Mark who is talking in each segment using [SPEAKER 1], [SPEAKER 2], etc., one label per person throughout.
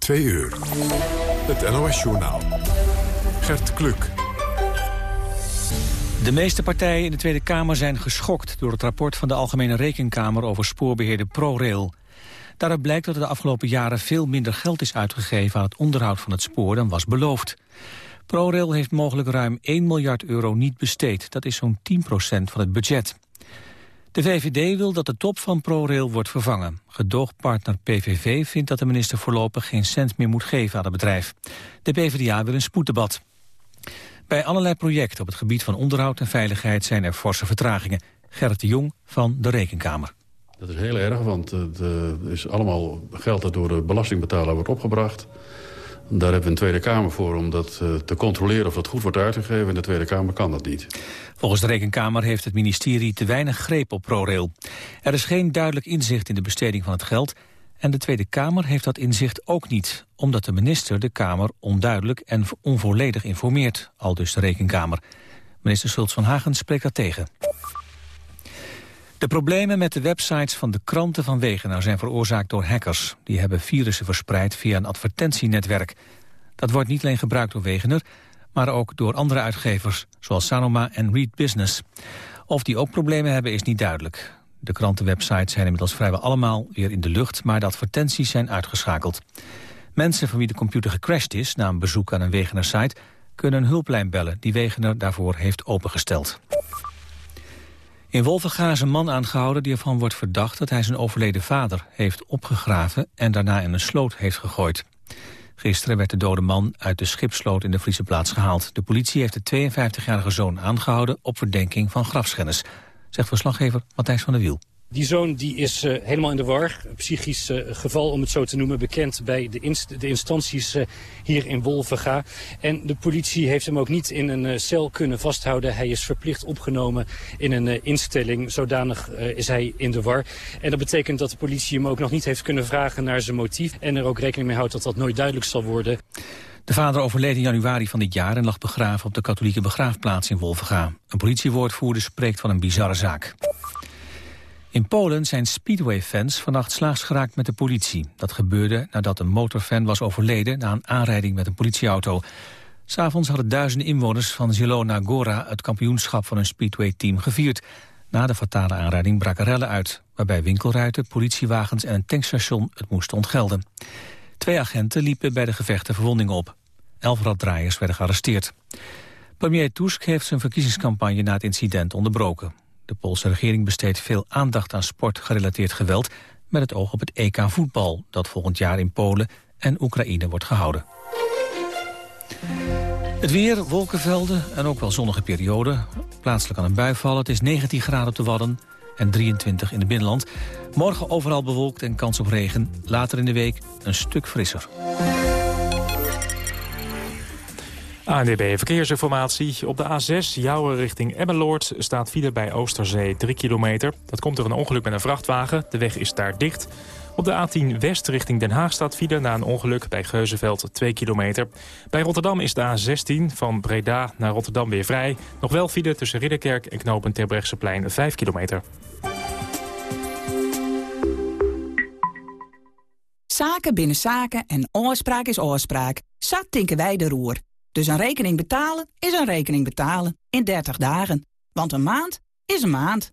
[SPEAKER 1] Twee uur. Het NOS-journaal. Gert Kluk.
[SPEAKER 2] De meeste partijen in de Tweede Kamer zijn geschokt... door het rapport van de Algemene Rekenkamer over spoorbeheerder ProRail. Daaruit blijkt dat er de afgelopen jaren veel minder geld is uitgegeven... aan het onderhoud van het spoor dan was beloofd. ProRail heeft mogelijk ruim 1 miljard euro niet besteed. Dat is zo'n 10% van het budget. De VVD wil dat de top van ProRail wordt vervangen. Gedoogpartner PVV vindt dat de minister voorlopig geen cent meer moet geven aan het bedrijf. De PvdA wil een spoeddebat. Bij allerlei projecten op het gebied van onderhoud en veiligheid zijn er forse vertragingen. Gerrit de Jong van de Rekenkamer.
[SPEAKER 3] Dat is heel erg, want het is allemaal geld dat door de belastingbetaler wordt opgebracht. Daar hebben we een Tweede Kamer voor om dat eh, te controleren of dat goed wordt uitgegeven. En de Tweede Kamer kan dat niet.
[SPEAKER 2] Volgens de Rekenkamer heeft het ministerie te weinig greep op ProRail. Er is geen duidelijk inzicht in de besteding van het geld... en de Tweede Kamer heeft dat inzicht ook niet... omdat de minister de Kamer onduidelijk en onvolledig informeert, al dus de Rekenkamer. Minister Schultz van Hagen spreekt dat tegen. De problemen met de websites van de kranten van Wegener zijn veroorzaakt door hackers. Die hebben virussen verspreid via een advertentienetwerk. Dat wordt niet alleen gebruikt door Wegener, maar ook door andere uitgevers, zoals Sanoma en Read Business. Of die ook problemen hebben is niet duidelijk. De krantenwebsites zijn inmiddels vrijwel allemaal weer in de lucht, maar de advertenties zijn uitgeschakeld. Mensen van wie de computer gecrashed is na een bezoek aan een Wegener-site kunnen een hulplijn bellen die Wegener daarvoor heeft opengesteld. In Wolvenga is een man aangehouden die ervan wordt verdacht dat hij zijn overleden vader heeft opgegraven en daarna in een sloot heeft gegooid. Gisteren werd de dode man uit de schipsloot in de Friese plaats gehaald. De politie heeft de 52-jarige zoon aangehouden op verdenking van grafschennis, zegt verslaggever Matthijs van der Wiel.
[SPEAKER 4] Die zoon die is uh, helemaal in de war. Psychisch uh, geval, om het zo te noemen, bekend bij de, de instanties uh, hier in Wolvenga. En de politie heeft hem ook niet in een cel kunnen vasthouden. Hij is verplicht opgenomen in een instelling. Zodanig is hij in de war. En dat betekent dat de politie hem ook nog niet heeft kunnen vragen naar zijn motief. En er ook rekening mee houdt dat dat nooit duidelijk zal worden.
[SPEAKER 2] De vader overleed in januari van dit jaar en lag begraven op de katholieke begraafplaats in Wolvenga. Een politiewoordvoerder spreekt van een bizarre zaak. In Polen zijn Speedway-fans vannacht slaags geraakt met de politie. Dat gebeurde nadat een motorfan was overleden na een aanrijding met een politieauto. S'avonds hadden duizenden inwoners van Zielona Gora het kampioenschap van hun Speedway-team gevierd. Na de fatale aanrijding braken rellen uit, waarbij winkelruiten, politiewagens en een tankstation het moesten ontgelden. Twee agenten liepen bij de gevechten verwondingen op. Elf raddraaiers werden gearresteerd. Premier Tusk heeft zijn verkiezingscampagne na het incident onderbroken. De Poolse regering besteedt veel aandacht aan sportgerelateerd geweld... met het oog op het EK voetbal dat volgend jaar in Polen en Oekraïne wordt gehouden. Het weer, wolkenvelden en ook wel zonnige perioden. Plaatselijk aan een bui vallen. Het is 19 graden op de Wadden en 23 in het binnenland. Morgen overal bewolkt en kans op regen. Later in de week een stuk frisser.
[SPEAKER 5] ANDB Verkeersinformatie. Op de A6 Jouwen richting Emmeloord staat file bij Oosterzee 3 kilometer. Dat komt door een ongeluk met een vrachtwagen. De weg is daar dicht. Op de A10 West richting Den Haag staat file na een ongeluk bij Geuzenveld 2 kilometer. Bij Rotterdam is de A16 van Breda naar Rotterdam weer vrij. Nog wel file tussen Ridderkerk en knopen Terbrechtseplein 5 kilometer.
[SPEAKER 6] Zaken binnen zaken en oorspraak is oorspraak. Zat tinken wij de roer. Dus een rekening betalen is een rekening betalen in 30 dagen. Want een maand is een maand.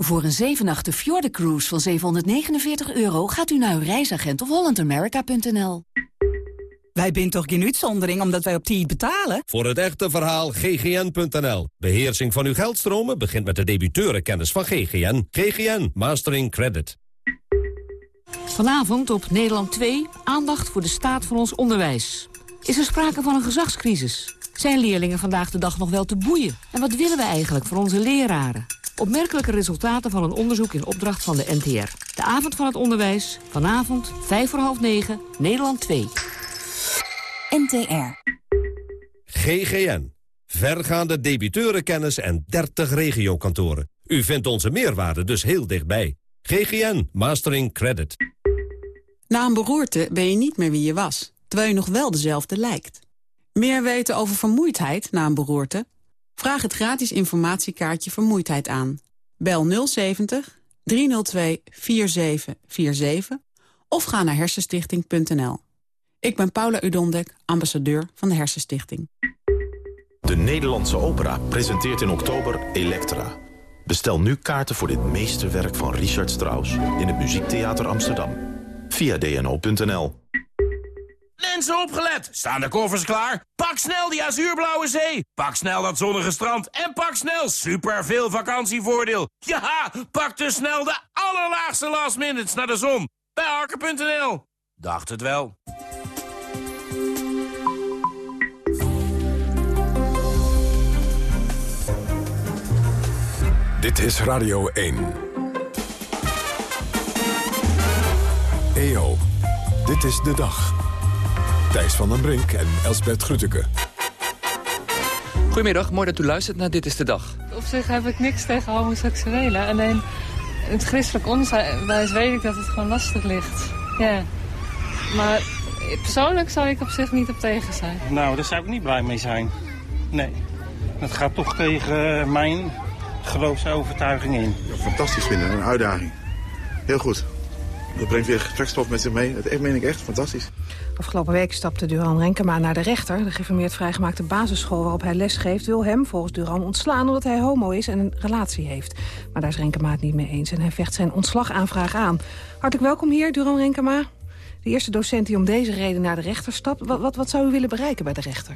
[SPEAKER 7] Voor een 7 Fjorden Cruise van 749 euro gaat u naar uw reisagent of hollandamerica.nl.
[SPEAKER 6] Wij binden toch geen uitzondering omdat wij op die betalen?
[SPEAKER 8] Voor het echte verhaal ggn.nl. Beheersing van uw geldstromen begint met de debiteurenkennis van GGN. GGN Mastering Credit.
[SPEAKER 9] Vanavond op Nederland 2 aandacht voor de staat van ons onderwijs. Is er sprake van een gezagscrisis? Zijn leerlingen vandaag de dag nog wel te boeien? En wat willen we eigenlijk van onze leraren? Opmerkelijke resultaten van een onderzoek in opdracht van de NTR. De avond van het onderwijs, vanavond, 5 voor half 9, Nederland 2.
[SPEAKER 6] NTR.
[SPEAKER 8] GGN. vergaande debiteurenkennis en 30 regiokantoren. U vindt onze meerwaarde dus heel dichtbij. GGN Mastering Credit.
[SPEAKER 10] Na een beroerte ben je niet meer wie je was, terwijl je nog wel dezelfde lijkt. Meer weten over vermoeidheid na een beroerte? Vraag het gratis informatiekaartje Vermoeidheid aan. Bel 070 302 4747 of ga naar hersenstichting.nl. Ik ben Paula Udondek, ambassadeur van de Hersenstichting.
[SPEAKER 11] De Nederlandse Opera presenteert in oktober Elektra. Bestel nu kaarten voor dit meesterwerk van Richard Strauss... in het Muziektheater Amsterdam. Via dno.nl.
[SPEAKER 12] Mensen opgelet! Staan de koffers klaar? Pak snel die azuurblauwe zee! Pak snel dat zonnige strand! En pak snel super veel vakantievoordeel! Ja, pak dus snel de allerlaagste last minutes naar de zon! Bij Harker.nl. Dacht het wel.
[SPEAKER 1] Dit is Radio 1. EO, dit is de dag. Thijs van den Brink en Elsbert Grütke.
[SPEAKER 13] Goedemiddag, mooi dat u luistert naar Dit is de Dag.
[SPEAKER 14] Op zich heb ik niks tegen homoseksuelen. Alleen in het christelijk onderwijs weet ik dat het gewoon lastig ligt. Ja. Maar persoonlijk zou ik op zich niet op tegen zijn.
[SPEAKER 15] Nou, daar zou ik niet blij mee zijn. Nee. Dat gaat toch tegen mijn geloofsovertuiging in.
[SPEAKER 16] Ja, fantastisch vinden, een uitdaging. Heel goed. Dat brengt weer gesprekstof met zich mee. Dat meen ik echt fantastisch.
[SPEAKER 17] Afgelopen week stapte Duran Renkema naar de rechter. De geformeerd vrijgemaakte basisschool waarop hij lesgeeft... wil hem volgens Duran ontslaan omdat hij homo is en een relatie heeft. Maar daar is Renkema het niet mee eens en hij vecht zijn ontslagaanvraag aan. Hartelijk welkom hier, Duran Renkema. De eerste docent die om deze reden naar de rechter stapt. Wat, wat, wat zou u willen bereiken bij de rechter?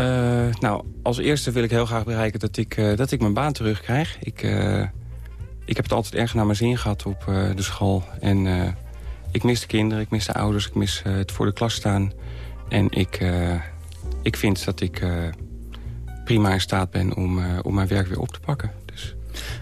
[SPEAKER 18] Uh, nou, als eerste wil ik heel graag bereiken dat ik, uh, dat ik mijn baan terugkrijg. Ik, uh, ik heb het altijd erg naar mijn zin gehad op de school. En ik mis de kinderen, ik mis de ouders, ik mis het voor de klas staan. En ik, ik vind dat ik prima in staat ben om, om mijn werk weer op te pakken. Dus.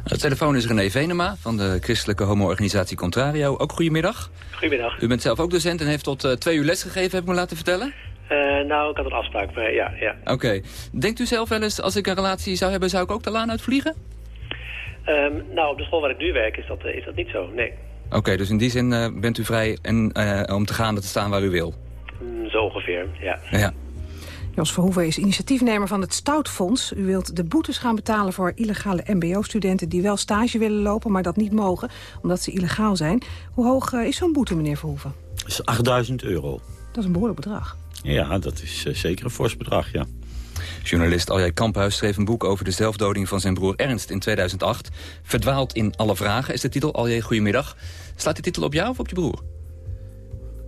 [SPEAKER 13] De telefoon is René Venema van de christelijke homo-organisatie Contrario. Ook goedemiddag.
[SPEAKER 19] Goedemiddag.
[SPEAKER 13] U bent zelf ook docent en heeft tot twee uur les gegeven, heb ik me laten vertellen?
[SPEAKER 19] Uh, nou, ik had een afspraak, maar ja. ja.
[SPEAKER 13] Oké. Okay. Denkt u zelf wel eens, als ik een relatie zou hebben, zou ik ook de laan uitvliegen?
[SPEAKER 19] Um, nou, op de school waar ik nu werk is dat, uh, is dat niet zo, nee.
[SPEAKER 13] Oké, okay, dus in die zin uh, bent u vrij en, om te gaan en te staan waar u wil?
[SPEAKER 19] Mm, zo ongeveer, ja.
[SPEAKER 13] ja.
[SPEAKER 17] Jos Verhoeven is initiatiefnemer van het Stoutfonds. U wilt de boetes gaan betalen voor illegale mbo-studenten... die wel stage willen lopen, maar dat niet mogen, omdat ze illegaal zijn. Hoe hoog is zo'n boete, meneer Verhoeven?
[SPEAKER 20] Dat is 8000 euro.
[SPEAKER 17] Dat is een behoorlijk bedrag.
[SPEAKER 20] Ja, dat is uh, zeker een fors bedrag, ja.
[SPEAKER 13] Journalist Aljay Kamphuis schreef een boek over de zelfdoding van zijn broer Ernst in 2008. Verdwaald in alle vragen is de titel. Aljay, goedemiddag. Staat die titel op jou of op je broer?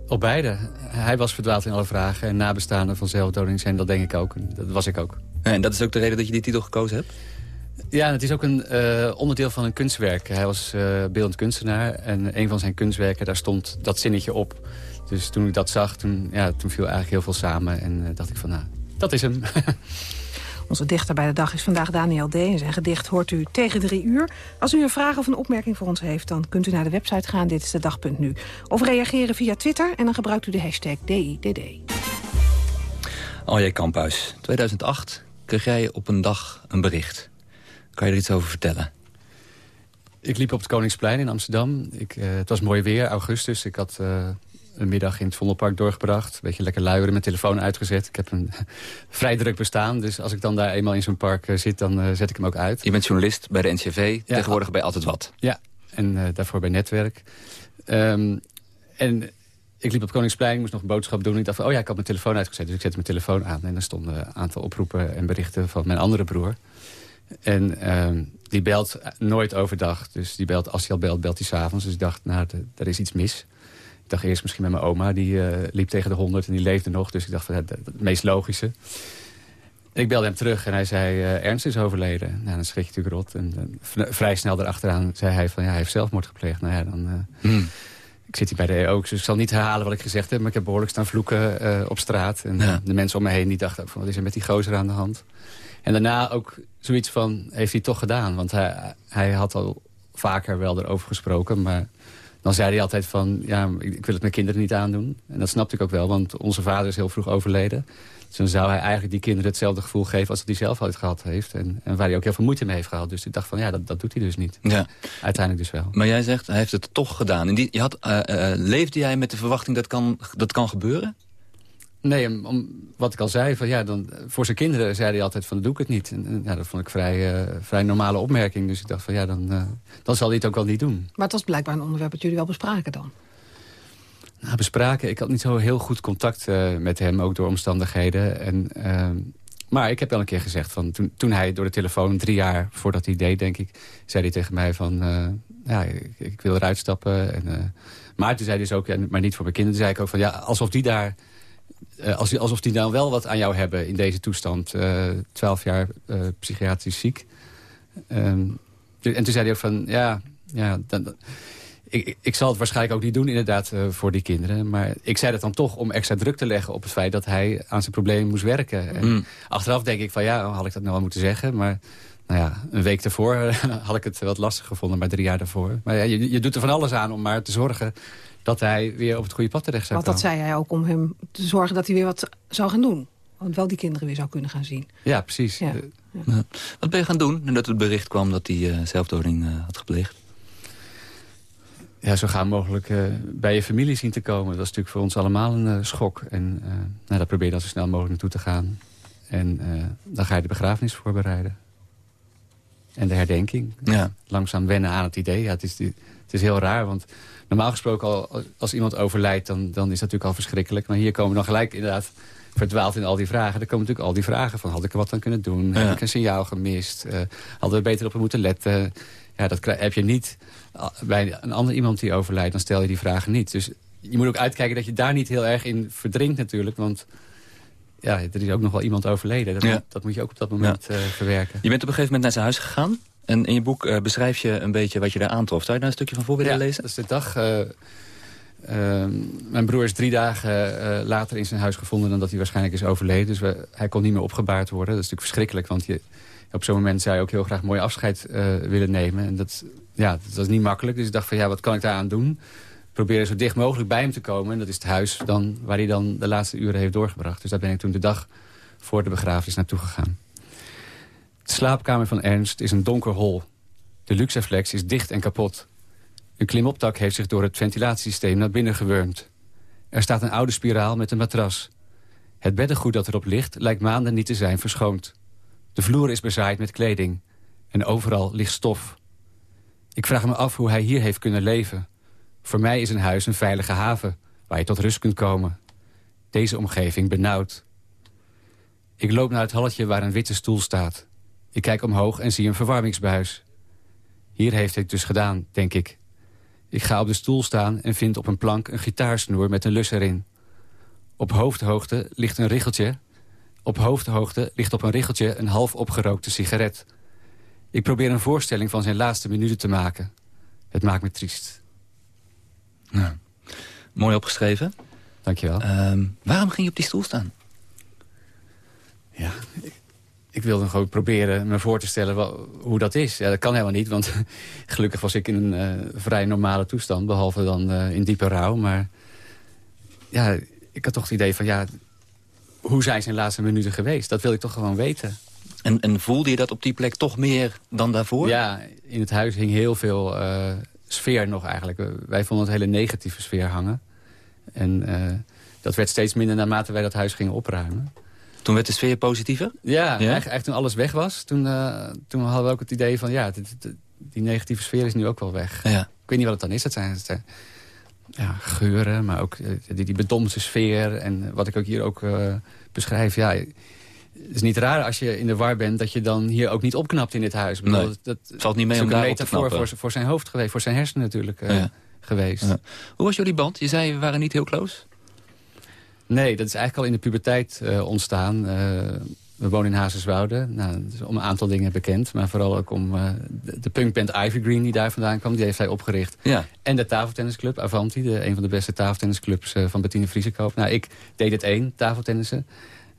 [SPEAKER 21] Op beide. Hij was verdwaald in alle vragen. En nabestaanden van zelfdoding zijn dat denk ik ook. Dat was ik ook.
[SPEAKER 13] En dat is ook de reden dat je die titel gekozen hebt?
[SPEAKER 21] Ja, het is ook een uh, onderdeel van een kunstwerk. Hij was uh, beeldend kunstenaar. En een van zijn kunstwerken, daar stond dat zinnetje op. Dus toen ik dat zag, toen, ja, toen viel eigenlijk heel veel samen. En uh, dacht ik van, nou, dat is hem.
[SPEAKER 17] Onze dichter bij de dag is vandaag Daniel D. En zijn gedicht hoort u tegen drie uur. Als u een vraag of een opmerking voor ons heeft... dan kunt u naar de website gaan, dit is de dag.nu. Of reageren via Twitter en dan gebruikt u de hashtag DIDD.
[SPEAKER 13] Alje Kamphuis, 2008 kreeg jij op een dag een bericht. Kan je er iets over vertellen?
[SPEAKER 21] Ik liep op het Koningsplein in Amsterdam. Ik, uh, het was mooi weer, augustus. Ik had... Uh, een middag in het Vondelpark doorgebracht. Een beetje lekker luieren, mijn telefoon uitgezet. Ik heb een vrij druk bestaan. Dus als ik dan daar eenmaal in zo'n park uh, zit, dan uh, zet ik hem ook uit.
[SPEAKER 13] Je bent journalist bij de NCV, ja, tegenwoordig bij Altijd Wat.
[SPEAKER 21] Ja, en uh, daarvoor bij Netwerk. Um, en ik liep op Koningsplein, moest nog een boodschap doen. Ik dacht van, oh ja, ik had mijn telefoon uitgezet. Dus ik zette mijn telefoon aan. En er stonden een aantal oproepen en berichten van mijn andere broer. En um, die belt nooit overdag. Dus die belt, als hij al belt, belt hij s'avonds. Dus ik dacht, nou, er is iets mis. Ik dacht eerst misschien met mijn oma, die uh, liep tegen de 100 en die leefde nog. Dus ik dacht van het, het meest logische. Ik belde hem terug en hij zei, uh, Ernst is overleden. Nou, dan schrik je natuurlijk rot. En uh, vrij snel erachteraan zei hij van, ja, hij heeft zelfmoord gepleegd. Nou ja, dan... Hmm. Ik zit hier bij de EO, dus ik zal niet herhalen wat ik gezegd heb. Maar ik heb behoorlijk staan vloeken op straat. En ja. de mensen om me heen die dachten ook van, wat is er met die gozer aan de hand? En daarna ook zoiets van, heeft hij toch gedaan? Want hij, hij had al vaker wel erover gesproken, maar dan zei hij altijd van, ja, ik, wil het mijn kinderen niet aandoen. En dat snapte ik ook wel, want onze vader is heel vroeg overleden. Dus dan zou hij eigenlijk die kinderen hetzelfde gevoel geven... als dat hij zelf ooit gehad heeft. En, en waar hij ook heel veel moeite mee heeft gehad. Dus ik dacht van, ja, dat, dat doet hij dus niet.
[SPEAKER 13] Ja.
[SPEAKER 21] Uiteindelijk dus wel.
[SPEAKER 13] Maar jij zegt, hij heeft het toch gedaan. En die, je had, eh, eh, leefde jij met de verwachting dat kan, dat kan gebeuren?
[SPEAKER 21] Nee, om, om- wat ik al zei, van, ja, dan, voor zijn kinderen zei hij altijd van, doe ik het niet. En, en, ja, dat vond ik vrij, eh, vrij normale opmerking. Dus ik dacht van, ja, dan, eh, dan zal hij het ook wel niet doen.
[SPEAKER 17] Maar het was blijkbaar een onderwerp dat jullie wel bespraken dan.
[SPEAKER 21] Nou, bespraken. Ik had niet zo heel goed contact eh, met hem, ook door omstandigheden. En, ehm, maar ik heb wel een keer gezegd, van, toen, toen hij door de telefoon, drie jaar voordat hij deed, denk ik, zei hij tegen mij van, ja, ik, ik wil eruit stappen. En, maar toen zei hij dus ook, maar niet voor mijn kinderen, zei ik ook van, ja, alsof die daar, als, alsof die dan wel wat aan jou hebben in deze toestand. eh, Twaalf jaar eh, psychiatrisch ziek. Ehm, en toen zei hij ook van, ja, ja dan, dan- ik, ik- zal het waarschijnlijk ook niet doen inderdaad eh, voor die kinderen. Maar ik zei dat dan toch om extra druk te leggen op het feit dat hij aan zijn probleem moest werken. En
[SPEAKER 13] Mm.
[SPEAKER 21] achteraf denk ik van ja, had ik dat nou wel moeten zeggen. Maar nou ja, een week daarvoor had ik het wat lastig gevonden, maar drie jaar daarvoor. Maar ja, je, je doet er van alles aan om maar te zorgen dat hij weer op het goede pad terecht zou
[SPEAKER 17] Want dat zei hij ook om hem te zorgen dat hij weer wat zou gaan doen. Want wel die kinderen weer zou kunnen gaan zien.
[SPEAKER 21] Ja, precies.
[SPEAKER 17] Ja.
[SPEAKER 21] Eh,
[SPEAKER 13] Ja. Wat ben je gaan doen nadat het bericht kwam dat hij eh, zelfdoding eh, had gepleegd?
[SPEAKER 21] ja, zo gaan mogelijk eh, bij je familie zien te komen. Dat is natuurlijk voor ons allemaal een eh, schok. En eh, nou, daar probeer je dan zo snel mogelijk naartoe te gaan. En eh, dan ga je de begrafenis voorbereiden. En de herdenking.
[SPEAKER 13] Ja.
[SPEAKER 21] Langzaam wennen aan het idee. Ja, het, is, het is heel raar, want normaal gesproken al, als iemand overlijdt... Dan, dan is dat natuurlijk al verschrikkelijk. Maar hier komen we dan gelijk inderdaad verdwaald in al die vragen. Er komen natuurlijk al die vragen van... had ik er wat aan kunnen doen?
[SPEAKER 13] Ja.
[SPEAKER 21] Heb ik een signaal gemist? Eh, hadden we beter op hem moeten letten? Ja, dat krijg- heb je niet ah, bij een ander iemand die overlijdt. Dan stel je die vragen niet. Dus je moet ook uitkijken dat je daar niet heel erg in verdrinkt natuurlijk. Want ja, er is ook nog wel iemand overleden. Dat,
[SPEAKER 13] Ja.
[SPEAKER 21] dat moet je ook op dat moment eh, verwerken.
[SPEAKER 13] Je bent op een gegeven moment naar zijn huis gegaan. En in je boek eh, beschrijf je een beetje wat je daar aantrof. Zou je daar een stukje van voor willen
[SPEAKER 21] Ja,
[SPEAKER 13] lezen?
[SPEAKER 21] dat is de dag. eh, ehm, mijn broer is drie dagen eh, later in zijn huis gevonden... dan dat hij waarschijnlijk is overleden. Dus we, hij kon niet meer opgebaard worden. Dat is natuurlijk verschrikkelijk, want je, op zo'n moment zou je ook heel graag mooi afscheid eh, willen nemen. En dat, ja, dat was niet makkelijk. Dus ik dacht van, ja, wat kan ik daaraan doen? Proberen zo dicht mogelijk bij hem te komen. En dat is het huis dan, waar hij dan de laatste uren heeft doorgebracht. Dus daar ben ik toen de dag voor de begrafenis naartoe gegaan. De slaapkamer van Ernst is een donker hol. De luxeflex is dicht en kapot. Een klimoptak heeft zich door het ventilatiesysteem naar binnen gewurmd. Er staat een oude spiraal met een matras. Het beddengoed dat erop ligt lijkt maanden niet te zijn verschoond. De vloer is bezaaid met kleding. En overal ligt stof. Ik vraag me af hoe hij hier heeft kunnen leven. Voor mij is een huis een veilige haven, waar je tot rust kunt komen. Deze omgeving benauwd. Ik loop naar het halletje waar een witte stoel staat. Ik kijk omhoog en zie een verwarmingsbuis. Hier heeft hij het dus gedaan, denk ik. Ik ga op de stoel staan en vind op een plank een gitaarsnoer met een lus erin. Op hoofdhoogte ligt een richeltje. Op hoofdhoogte ligt op een richeltje een half opgerookte sigaret. Ik probeer een voorstelling van zijn laatste minuten te maken. Het maakt me triest.
[SPEAKER 13] Mooi opgeschreven.
[SPEAKER 21] Dankjewel.
[SPEAKER 13] Ehm waarom ging je op die stoel staan?
[SPEAKER 21] Ja, ik, ik wilde gewoon proberen me voor te stellen wel, hoe dat is. Ja, dat kan helemaal niet, want gelukkig was ik in een eh, vrij normale toestand. Behalve dan eh, in diepe rouw. Maar ja, ik had toch het idee van, ja, hoe zijn zijn laatste minuten geweest? Dat wil ik toch gewoon weten.
[SPEAKER 13] En, en voelde je dat op die plek toch meer dan daarvoor?
[SPEAKER 21] Ja, in het huis hing heel veel eh, sfeer nog eigenlijk. Wij vonden het hele negatieve sfeer hangen. En dat werd steeds minder naarmate wij dat huis gingen opruimen.
[SPEAKER 13] Toen werd de sfeer positiever?
[SPEAKER 21] Ja, Eigenlijk, eigenlijk toen alles weg was, toen, eh, toen hadden we ook het idee van... ja, dit- dit- die negatieve sfeer is nu ook wel weg.
[SPEAKER 13] Ja.
[SPEAKER 21] Ik weet niet wat het dan is. Het zijn, ja, geuren, maar ook eh, die, die bedompte sfeer. En wat ik ook hier ook eh, beschrijf, ja... Het is niet raar als je in de war bent dat je dan hier ook niet opknapt in dit huis.
[SPEAKER 13] Nee,
[SPEAKER 21] dat, dat
[SPEAKER 13] het valt niet mee
[SPEAKER 21] is
[SPEAKER 13] om
[SPEAKER 21] een
[SPEAKER 13] daar te
[SPEAKER 21] metafoor voor, voor zijn hoofd geweest, voor zijn hersenen natuurlijk
[SPEAKER 13] Ja.
[SPEAKER 21] geweest.
[SPEAKER 13] Ja. Hoe was jullie band? Je zei, we waren niet heel close.
[SPEAKER 21] Nee, dat is eigenlijk al in de puberteit eh, ontstaan. Eh, we wonen in Hazerswoude. Nou, is om een aantal dingen bekend. Maar vooral ook om eh, de, de punkband Ivy Green die daar vandaan kwam. Die heeft hij opgericht.
[SPEAKER 13] Ja.
[SPEAKER 21] En de tafeltennisclub Avanti. De, een van de beste tafeltennisclubs van Bettine Vriesekoop. Nou, ik deed het één, tafeltennissen.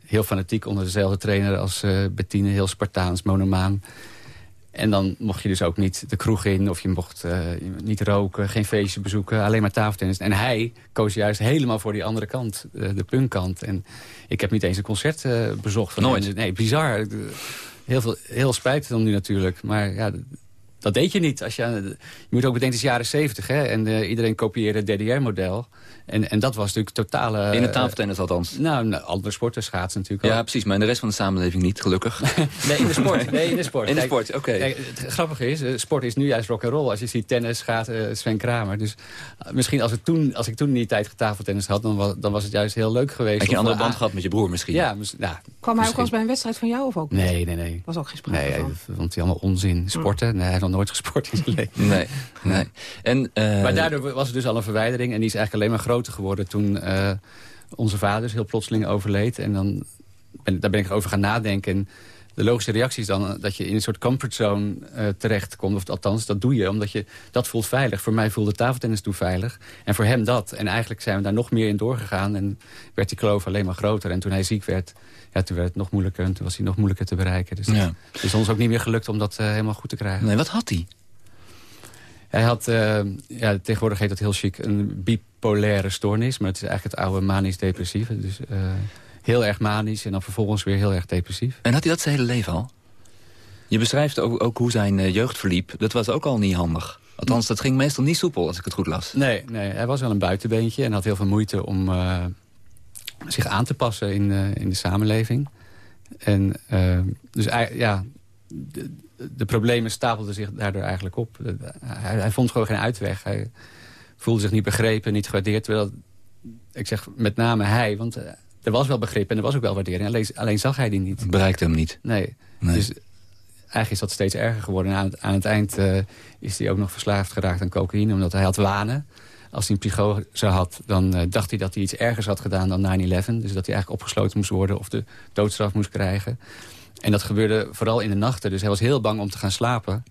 [SPEAKER 21] Heel fanatiek onder dezelfde trainer als Bettine. Heel Spartaans, monomaan. En dan mocht je dus ook niet de kroeg in of je mocht uh, niet roken, geen feestje bezoeken, alleen maar tafeltennis. En hij koos juist helemaal voor die andere kant, uh, de punkkant. En ik heb niet eens een concert uh, bezocht van
[SPEAKER 13] Nooit?
[SPEAKER 21] Hem. Nee, bizar. Heel, veel, heel spijtig dan nu natuurlijk, maar ja, dat deed je niet. Als je, je moet ook bedenken, het is jaren zeventig, hè? En uh, iedereen kopieerde het DDR-model. En, en dat was natuurlijk totale...
[SPEAKER 13] In het tafeltennis althans?
[SPEAKER 21] Nou, nou, andere sporten, schaatsen natuurlijk
[SPEAKER 13] Ja, precies, maar in de rest van de samenleving niet, gelukkig.
[SPEAKER 21] nee, in de sport. Nee, in de sport.
[SPEAKER 13] In de sport, oké. Okay.
[SPEAKER 21] Het grappige is, sport is nu juist rock and roll. Als je ziet tennis, schaatsen, uh, Sven Kramer. Dus misschien als, het toen, als ik toen in die tijd getafeltennis had, dan was, dan was het juist heel leuk geweest.
[SPEAKER 13] Had je een andere band gehad met je broer misschien?
[SPEAKER 21] Ja, mis, nou,
[SPEAKER 17] Kwam hij ook wel eens bij een wedstrijd van jou of ook?
[SPEAKER 21] Nee, nee, nee.
[SPEAKER 17] Was ook geen sprake
[SPEAKER 21] nee,
[SPEAKER 17] van?
[SPEAKER 21] Nee, vond hij allemaal onzin. Sporten? Nee, hij nooit gesport in zijn leven.
[SPEAKER 13] Nee, nee. En, uh...
[SPEAKER 21] Maar daardoor was er dus al een verwijdering. En die is eigenlijk alleen maar groter geworden toen uh, onze vader heel plotseling overleed. En dan ben, daar ben ik over gaan nadenken. En de logische reactie is dan dat je in een soort comfortzone uh, terechtkomt. Of althans, dat doe je, omdat je dat voelt veilig. Voor mij voelde tafeltennis toen veilig. En voor hem dat. En eigenlijk zijn we daar nog meer in doorgegaan. En werd die kloof alleen maar groter. En toen hij ziek werd, ja, toen werd het nog moeilijker. En toen was hij nog moeilijker te bereiken. Dus
[SPEAKER 13] ja.
[SPEAKER 21] het is ons ook niet meer gelukt om dat uh, helemaal goed te krijgen.
[SPEAKER 13] Nee, wat had hij?
[SPEAKER 21] Hij had, uh, ja, tegenwoordig heet dat heel chic, een bipolaire stoornis. Maar het is eigenlijk het oude manisch-depressieve. Dus uh, heel erg manisch en dan vervolgens weer heel erg depressief.
[SPEAKER 13] En had hij dat zijn hele leven al? Je beschrijft ook, ook hoe zijn uh, jeugd verliep. Dat was ook al niet handig. Althans, dat ging meestal niet soepel, als ik het goed las.
[SPEAKER 21] Nee, nee hij was wel een buitenbeentje en had heel veel moeite om uh, zich aan te passen in, uh, in de samenleving. En dus ja, de, de problemen stapelden zich daardoor eigenlijk op. Hij, hij, vond gewoon geen uitweg. Hij voelde zich niet begrepen, niet gewaardeerd. Terwijl, ik zeg met name hij, want uh, er was wel begrip en er was ook wel waardering. Alleen, alleen zag hij die niet.
[SPEAKER 13] Het bereikte hem niet.
[SPEAKER 21] Nee. nee. Dus eigenlijk is dat steeds erger geworden. En aan het, aan het eind uh, is hij ook nog verslaafd geraakt aan cocaïne, omdat hij had wanen. Als hij een psychose had, dan uh, dacht hij dat hij iets ergers had gedaan dan 9-11. Dus dat hij eigenlijk opgesloten moest worden of de doodstraf moest krijgen. En dat gebeurde vooral in de nachten. Dus hij was heel bang om te gaan slapen.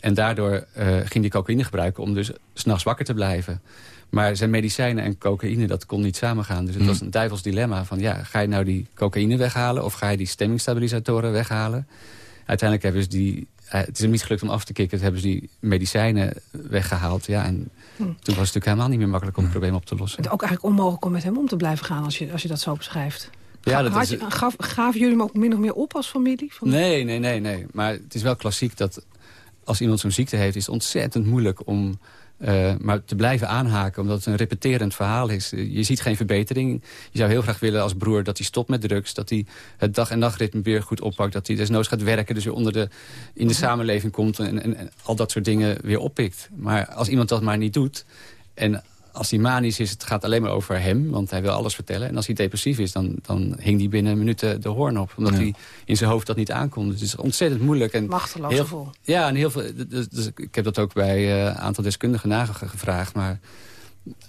[SPEAKER 21] En daardoor uh, ging hij cocaïne gebruiken om dus s'nachts wakker te blijven. Maar zijn medicijnen en cocaïne, dat kon niet samengaan. Dus het
[SPEAKER 13] Hmm.
[SPEAKER 21] was een duivels dilemma van... ja, ga je nou die cocaïne weghalen of ga je die stemmingstabilisatoren weghalen? Uiteindelijk hebben ze die... Uh, het is hem niet gelukt om af te kicken. Toen hebben ze die medicijnen weggehaald. Ja, en
[SPEAKER 17] Hm.
[SPEAKER 21] toen was het natuurlijk helemaal niet meer makkelijk om het probleem op te lossen.
[SPEAKER 17] Het is ook eigenlijk onmogelijk om met hem om te blijven gaan als je, als je dat zo beschrijft.
[SPEAKER 21] Ja, dat
[SPEAKER 17] Had
[SPEAKER 21] is,
[SPEAKER 17] je, gaf, gaven jullie hem ook min of meer op als familie? Van...
[SPEAKER 21] Nee, nee, nee, nee. Maar het is wel klassiek dat als iemand zo'n ziekte heeft... is het ontzettend moeilijk om uh, maar te blijven aanhaken. Omdat het een repeterend verhaal is. Je ziet geen verbetering. Je zou heel graag willen als broer dat hij stopt met drugs. Dat hij het dag- en nachtritme weer goed oppakt. Dat hij desnoods gaat werken. Dus weer onder de, in de samenleving komt. En, en, en al dat soort dingen weer oppikt. Maar als iemand dat maar niet doet... En als hij manisch is, het gaat alleen maar over hem. Want hij wil alles vertellen. En als hij depressief is, dan, dan hing hij binnen minuten de hoorn op. Omdat
[SPEAKER 13] Ja.
[SPEAKER 21] hij in zijn hoofd dat niet aankon. Dus het is ontzettend moeilijk. En
[SPEAKER 17] Machteloos
[SPEAKER 21] heel,
[SPEAKER 17] gevoel.
[SPEAKER 21] Ja, en heel veel, dus, dus ik heb dat ook bij eh, een aantal deskundigen nagevraagd. Maar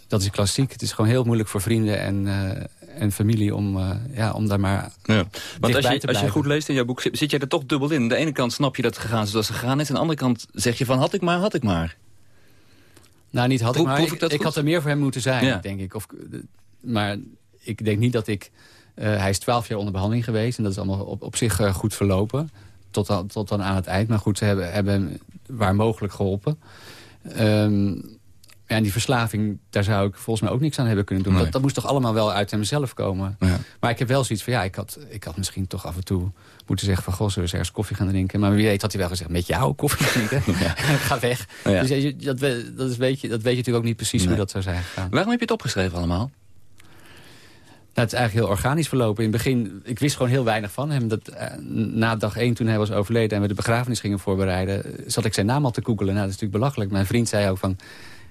[SPEAKER 21] dat is klassiek. Het is gewoon heel moeilijk voor vrienden en, eh, en familie om, eh, ja, om daar maar
[SPEAKER 13] Ja. Want als je,
[SPEAKER 21] te
[SPEAKER 13] als je goed leest in jouw boek, zit, zit jij er toch dubbel in. Aan de ene kant snap je dat het gegaan is zoals het gegaan is. Aan de andere kant zeg je van had ik maar, had ik maar.
[SPEAKER 21] Nou, niet had ik maar. Ik, had er meer voor hem moeten zijn,
[SPEAKER 13] Ja.
[SPEAKER 21] denk ik. Of, eh, maar ik denk niet dat ik... eh, hij is twaalf jaar onder behandeling geweest. En dat is allemaal op, op zich eh, goed verlopen. Tot, dan- tot dan aan het eind. Maar goed, ze hebben, hebben hem waar mogelijk geholpen. Ehm, ja, en die verslaving, daar zou ik volgens mij ook niks aan hebben kunnen doen.
[SPEAKER 13] Nee.
[SPEAKER 21] Dat, dat moest toch allemaal wel uit hemzelf komen.
[SPEAKER 13] Ja.
[SPEAKER 21] Maar ik heb wel zoiets van, ja, ik had, ik had misschien toch af en toe moeten zeggen van... goh, zullen we eens ergens koffie gaan drinken? Maar wie weet had hij wel gezegd, met jou koffie drinken? Ga weg.
[SPEAKER 13] Ja.
[SPEAKER 21] Dus je, dat, dat, is, weet je, dat weet je natuurlijk ook niet precies hoe dat zou zijn gegaan.
[SPEAKER 13] Waarom heb je het opgeschreven allemaal?
[SPEAKER 21] Nou, het is eigenlijk heel organisch verlopen. In het begin, ik wist gewoon heel weinig van hem. Dat, eh, na dag één, toen hij was overleden en we de begrafenis gingen voorbereiden... eh, zat ik zijn naam al te googelen. Nou, dat is natuurlijk belachelijk. Mijn vriend zei ook van,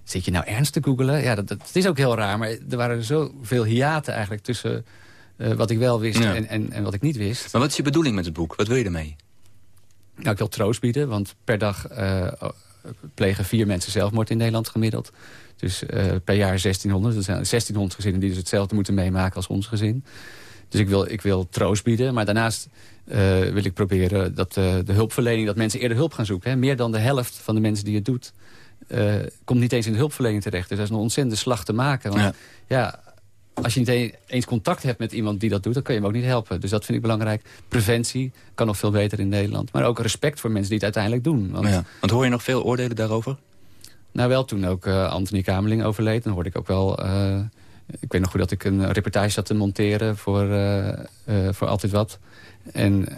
[SPEAKER 21] zit je nou ernst te googelen? Ja, dat, dat, is ook heel raar. Maar er waren zoveel hiaten eigenlijk tussen eh, wat ik wel wist
[SPEAKER 13] Ja.
[SPEAKER 21] en, en, en wat ik niet wist.
[SPEAKER 13] Maar wat is je bedoeling met het boek? Wat wil je ermee?
[SPEAKER 21] Nou, ik wil troost bieden, want per dag eh, plegen vier mensen zelfmoord in Nederland gemiddeld. Dus eh, per jaar 1600. Dat zijn 1600 gezinnen die dus hetzelfde moeten meemaken als ons gezin. Dus ik wil, ik wil troost bieden. Maar daarnaast wil ik proberen dat de hulpverlening... dat mensen eerder hulp gaan zoeken. Hè. Meer dan de helft van de mensen die het doet... komt niet eens in de hulpverlening terecht. Dus dat is een ontzettende slag te maken. Want,
[SPEAKER 13] Ja.
[SPEAKER 21] ja. Als je niet eens contact hebt met iemand die dat doet... dan kun je hem ook niet helpen. Dus dat vind ik belangrijk. Preventie kan nog veel beter in Nederland. Maar ook respect voor mensen die het uiteindelijk doen.
[SPEAKER 13] Want, ja. want hoor je nog veel oordelen daarover?
[SPEAKER 21] Nou, wel toen ook uh, Anthony Kamerling overleed. Dan hoorde ik ook wel... Uh, ik weet nog goed dat ik een reportage zat te monteren voor, uh, voor Altijd Wat. En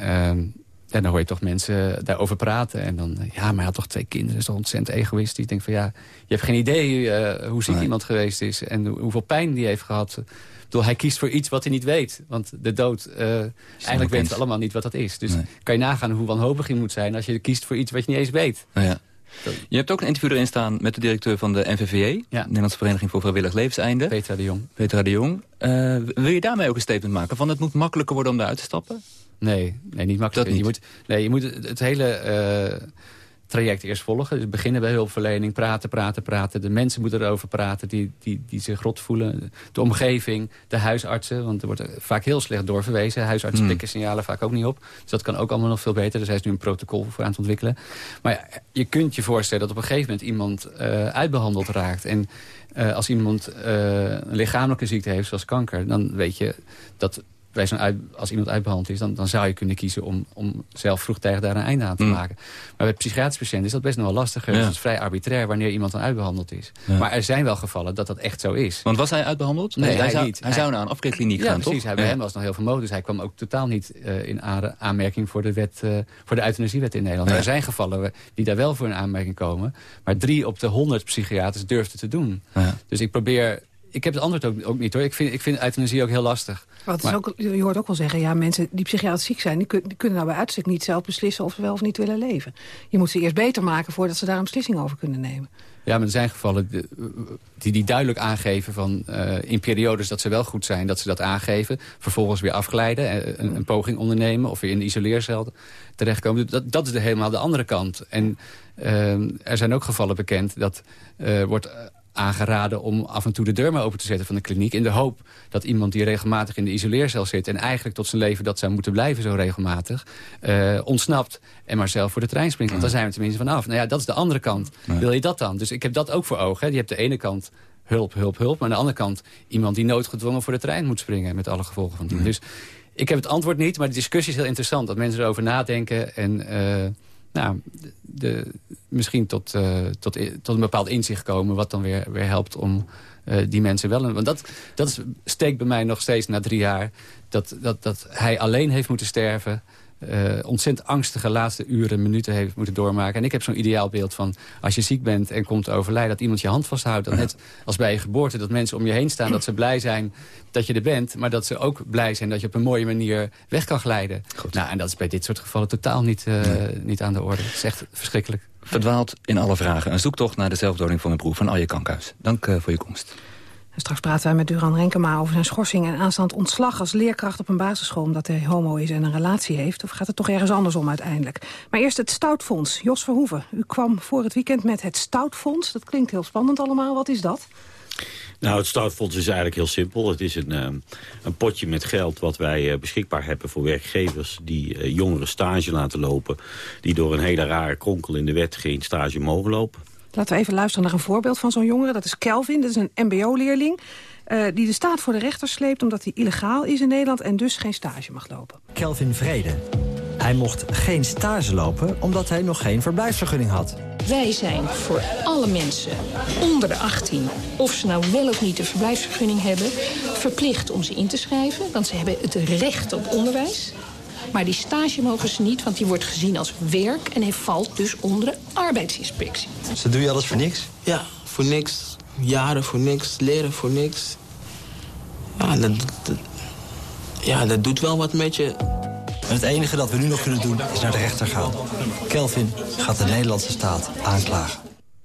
[SPEAKER 21] ja, dan hoor je toch mensen daarover praten. En dan, ja, maar hij had toch twee kinderen. Dat is toch ontzettend egoïstisch. Ik denk van, ja, je hebt geen idee uh, hoe ziek iemand geweest is. En hoeveel pijn die heeft gehad. Ik bedoel, hij kiest voor iets wat hij niet weet. Want de dood, uh, eigenlijk weten we allemaal niet wat dat is. Dus kan je nagaan hoe wanhopig je moet zijn... als je kiest voor iets wat je niet eens weet.
[SPEAKER 13] Nou ja. Je hebt ook een interview erin staan met de directeur van de NVVE. Ja. Nederlandse Vereniging voor Vrijwillig Levenseinde.
[SPEAKER 21] Petra de Jong.
[SPEAKER 13] Petra de Jong. Uh, wil je daarmee ook een statement maken? Van het moet makkelijker worden om daaruit te stappen?
[SPEAKER 21] Nee, nee niet makkelijk.
[SPEAKER 13] Niet.
[SPEAKER 21] Je, moet, nee, je moet het hele uh, traject eerst volgen. Dus beginnen bij hulpverlening, praten, praten, praten. De mensen moeten erover praten die, die, die zich rot voelen. De omgeving, de huisartsen. Want er wordt vaak heel slecht doorverwezen. Huisartsen hmm. pikken signalen vaak ook niet op. Dus dat kan ook allemaal nog veel beter. Dus hij is nu een protocol voor aan het ontwikkelen. Maar ja, je kunt je voorstellen dat op een gegeven moment iemand uh, uitbehandeld raakt. En uh, als iemand een lichamelijke ziekte heeft, zoals kanker... dan weet je dat bij zo'n uit, als iemand uitbehandeld is... Dan, dan zou je kunnen kiezen om, om zelf vroegtijdig daar een einde aan te maken. Maar bij psychiatrische patiënten is dat best nog wel lastiger. Ja. Dus het is vrij arbitrair wanneer iemand dan uitbehandeld is. Maar er zijn wel gevallen dat dat echt zo is.
[SPEAKER 13] Want was hij uitbehandeld?
[SPEAKER 21] Nee,
[SPEAKER 13] hij,
[SPEAKER 21] hij,
[SPEAKER 13] zou,
[SPEAKER 21] niet.
[SPEAKER 13] Hij, zou naar een afkeerkliniek
[SPEAKER 21] ja,
[SPEAKER 13] gaan,
[SPEAKER 21] precies.
[SPEAKER 13] toch?
[SPEAKER 21] Hij, bij hem was nog heel veel mogelijk. Dus hij kwam ook totaal niet uh, in aanmerking voor de, wet, uh, voor de euthanasiewet in Nederland. Er zijn gevallen die daar wel voor in aanmerking komen. Maar drie op de honderd psychiaters durfden te doen. Dus ik probeer ik heb het antwoord ook, ook niet hoor. Ik vind, ik vind euthanasie ook heel lastig.
[SPEAKER 17] Maar is ook, je hoort ook wel zeggen, ja, mensen die psychiatrisch ziek zijn... Die, kun, die, kunnen nou bij uitstek niet zelf beslissen of ze wel of niet willen leven. Je moet ze eerst beter maken voordat ze daar een beslissing over kunnen nemen.
[SPEAKER 21] Ja, maar er zijn gevallen die, die duidelijk aangeven van uh, in periodes dat ze wel goed zijn, dat ze dat aangeven. Vervolgens weer afglijden, een, een poging ondernemen of weer in de isoleercel terechtkomen. Dat, dat is de, helemaal de andere kant. En uh, er zijn ook gevallen bekend dat uh, wordt aangeraden om af en toe de deur maar open te zetten van de kliniek... in de hoop dat iemand die regelmatig in de isoleercel zit... en eigenlijk tot zijn leven dat zou moeten blijven zo regelmatig... Uh, ontsnapt en maar zelf voor de trein springt. Want daar zijn we tenminste vanaf. Nou ja, dat is de andere kant. Wil je dat dan? Dus ik heb dat ook voor ogen. Hè. Je hebt de ene kant hulp, hulp, hulp. Maar aan de andere kant iemand die noodgedwongen voor de trein moet springen... met alle gevolgen van die. Dus ik heb het antwoord niet, maar de discussie is heel interessant. Dat mensen erover nadenken en... Uh, nou, de, misschien tot, uh, tot, tot een bepaald inzicht komen... wat dan weer, weer helpt om uh, die mensen wel... Want dat, dat steekt bij mij nog steeds na drie jaar... dat, dat, dat hij alleen heeft moeten sterven... Uh, ontzettend angstige laatste uren, minuten heeft moeten doormaken. En ik heb zo'n ideaalbeeld van als je ziek bent en komt overlijden... dat iemand je hand vasthoudt. Dat net als bij je geboorte, dat mensen om je heen staan... dat ze blij zijn dat je er bent... maar dat ze ook blij zijn dat je op een mooie manier weg kan glijden. Nou, en dat is bij dit soort gevallen totaal niet, uh, nee. niet aan de orde. Het is echt verschrikkelijk.
[SPEAKER 13] Verdwaald in alle vragen. Een zoektocht naar de zelfdoding van mijn broer van Alje Kankhuis. Dank uh, voor je komst.
[SPEAKER 17] Straks praten wij met Duran Renkema over zijn schorsing en aanstaand ontslag als leerkracht op een basisschool omdat hij homo is en een relatie heeft. Of gaat het toch ergens anders om uiteindelijk? Maar eerst het Stoutfonds. Jos Verhoeven, u kwam voor het weekend met het Stoutfonds. Dat klinkt heel spannend allemaal. Wat is dat?
[SPEAKER 20] Nou, het Stoutfonds is eigenlijk heel simpel. Het is een, um, een potje met geld wat wij uh, beschikbaar hebben voor werkgevers... die uh, jongeren stage laten lopen... die door een hele rare kronkel in de wet geen stage mogen lopen.
[SPEAKER 17] Laten we even luisteren naar een voorbeeld van zo'n jongere. Dat is Kelvin, dat is een mbo-leerling... Uh, die de staat voor de rechter sleept omdat hij illegaal is in Nederland... en dus geen stage mag lopen.
[SPEAKER 22] Kelvin Vrede. Hij mocht geen stage lopen omdat hij nog geen verblijfsvergunning had.
[SPEAKER 23] Wij zijn voor alle mensen onder de 18, of ze nou wel of niet een verblijfsvergunning hebben... verplicht om ze in te schrijven, want ze hebben het recht op onderwijs... Maar die stage mogen ze niet, want die wordt gezien als werk... en hij valt dus onder de arbeidsinspectie.
[SPEAKER 22] Dus doe je alles voor niks?
[SPEAKER 24] Ja, voor niks. Jaren voor niks, leren voor niks. Ja, dat, dat, ja, dat doet wel wat met je.
[SPEAKER 22] En het enige dat we nu nog kunnen doen is naar de rechter gaan. Kelvin gaat de Nederlandse staat aanklagen.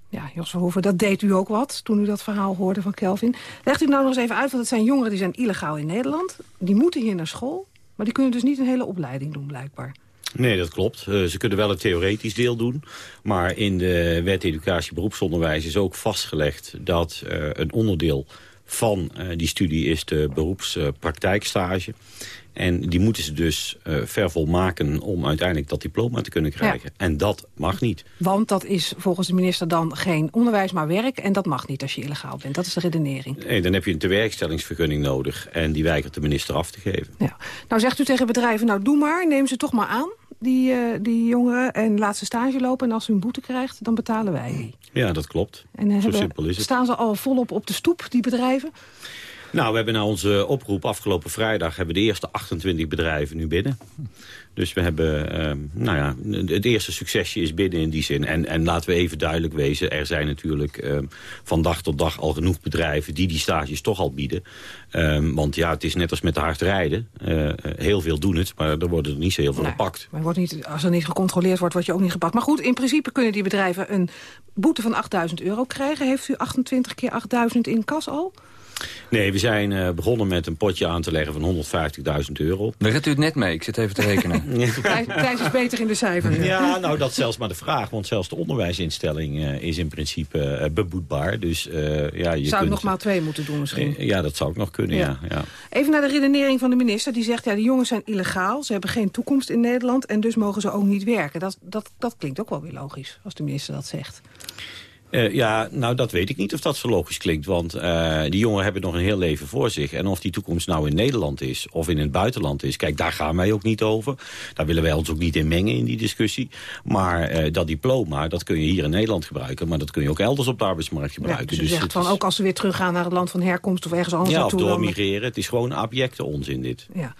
[SPEAKER 17] Ja, Jos Verhoeven, dat deed u ook wat toen u dat verhaal hoorde van Kelvin. Legt u nou nog eens even uit, want het zijn jongeren die zijn illegaal in Nederland. Die moeten hier naar school. Maar die kunnen dus niet een hele opleiding doen, blijkbaar.
[SPEAKER 20] Nee, dat klopt. Uh, ze kunnen wel een theoretisch deel doen. Maar in de wet educatie beroepsonderwijs is ook vastgelegd... dat uh, een onderdeel van die studie is de beroepspraktijkstage. En die moeten ze dus uh, ver volmaken om uiteindelijk dat diploma te kunnen krijgen. En dat mag niet.
[SPEAKER 17] Want dat is volgens de minister dan geen onderwijs, maar werk. En dat mag niet als je illegaal bent. Dat is de redenering.
[SPEAKER 20] Nee, dan heb je een tewerkstellingsvergunning nodig. En die weigert de minister af te geven.
[SPEAKER 17] Ja. Nou zegt u tegen bedrijven, nou doe maar, neem ze toch maar aan die, uh, die jongeren en laat ze stage lopen. En als u een boete krijgt, dan betalen wij die.
[SPEAKER 20] Ja, dat klopt.
[SPEAKER 17] En
[SPEAKER 20] Zo hebben, simpel is het.
[SPEAKER 17] Staan ze al volop op de stoep, die bedrijven?
[SPEAKER 20] Nou, we hebben na onze oproep afgelopen vrijdag... hebben de eerste 28 bedrijven nu binnen. Dus we hebben, uh, nou ja, het eerste succesje is binnen in die zin. En, en laten we even duidelijk wezen, er zijn natuurlijk uh, van dag tot dag al genoeg bedrijven... die die stages toch al bieden. Uh, want ja, het is net als met de hard rijden. Uh, heel veel doen het, maar er worden er niet zo heel veel
[SPEAKER 17] nee,
[SPEAKER 20] gepakt.
[SPEAKER 17] Maar wordt niet, als er niet gecontroleerd wordt, word je ook niet gepakt. Maar goed, in principe kunnen die bedrijven een boete van 8000 euro krijgen. Heeft u 28 keer 8000 in kas al?
[SPEAKER 20] Nee, we zijn uh, begonnen met een potje aan te leggen van 150.000 euro.
[SPEAKER 13] Daar redt u het net mee, ik zit even te rekenen.
[SPEAKER 17] Thijs is beter in de cijfers.
[SPEAKER 20] Ja, nou dat is zelfs maar de vraag. Want zelfs de onderwijsinstelling uh, is in principe uh, beboetbaar. Dus, ja, je
[SPEAKER 17] zou
[SPEAKER 20] kunt...
[SPEAKER 17] nog maar twee moeten doen misschien?
[SPEAKER 20] ja, dat zou ik nog kunnen, ja. ja.
[SPEAKER 17] Even naar de redenering van de minister. Die zegt, ja, de jongens zijn illegaal. Ze hebben geen toekomst in Nederland. En dus mogen ze ook niet werken. Dat, dat, dat klinkt ook wel weer logisch, als de minister dat zegt.
[SPEAKER 20] Uh, ja, nou dat weet ik niet of dat zo logisch klinkt. Want uh, die jongeren hebben nog een heel leven voor zich. En of die toekomst nou in Nederland is of in het buitenland is... kijk, daar gaan wij ook niet over. Daar willen wij ons ook niet in mengen in die discussie. Maar uh, dat diploma, dat kun je hier in Nederland gebruiken... maar dat kun je ook elders op de arbeidsmarkt gebruiken.
[SPEAKER 17] Ja, dus, dus zegt van, ook als ze weer teruggaan naar het land van herkomst... of ergens anders
[SPEAKER 20] ja,
[SPEAKER 17] naartoe...
[SPEAKER 20] of doormigreren. Het is gewoon abjecte onzin dit.
[SPEAKER 17] Ja.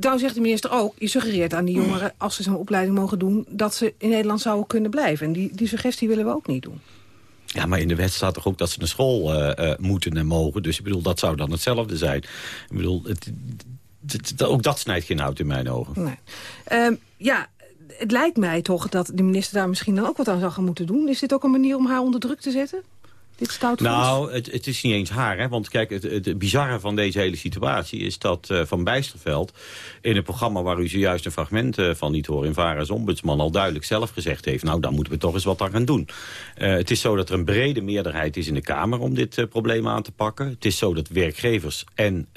[SPEAKER 17] Nou zegt de minister ook, je suggereert aan die jongeren... als ze zo'n opleiding mogen doen, dat ze in Nederland zouden kunnen blijven. En die, die suggestie willen we ook niet doen.
[SPEAKER 20] Ja, maar in de wet staat toch ook dat ze naar school uh, uh, moeten en mogen. Dus ik bedoel, dat zou dan hetzelfde zijn. Ik bedoel, het, ook dat snijdt geen hout in mijn ogen.
[SPEAKER 17] Nee. Um, ja, het lijkt mij toch dat de minister daar misschien dan ook wat aan zou gaan moeten doen. Is dit ook een manier om haar onder druk te zetten?
[SPEAKER 20] Nou, het, het, is niet eens haar. Hè? Want kijk, het, het bizarre van deze hele situatie is dat uh, Van Bijsterveld... in het programma waar u zojuist een fragment uh, van niet hoort... in Vara's ombudsman al duidelijk zelf gezegd heeft... nou, daar moeten we toch eens wat aan gaan doen. Uh, het is zo dat er een brede meerderheid is in de Kamer... om dit probleem aan te pakken. Het is zo dat werkgevers en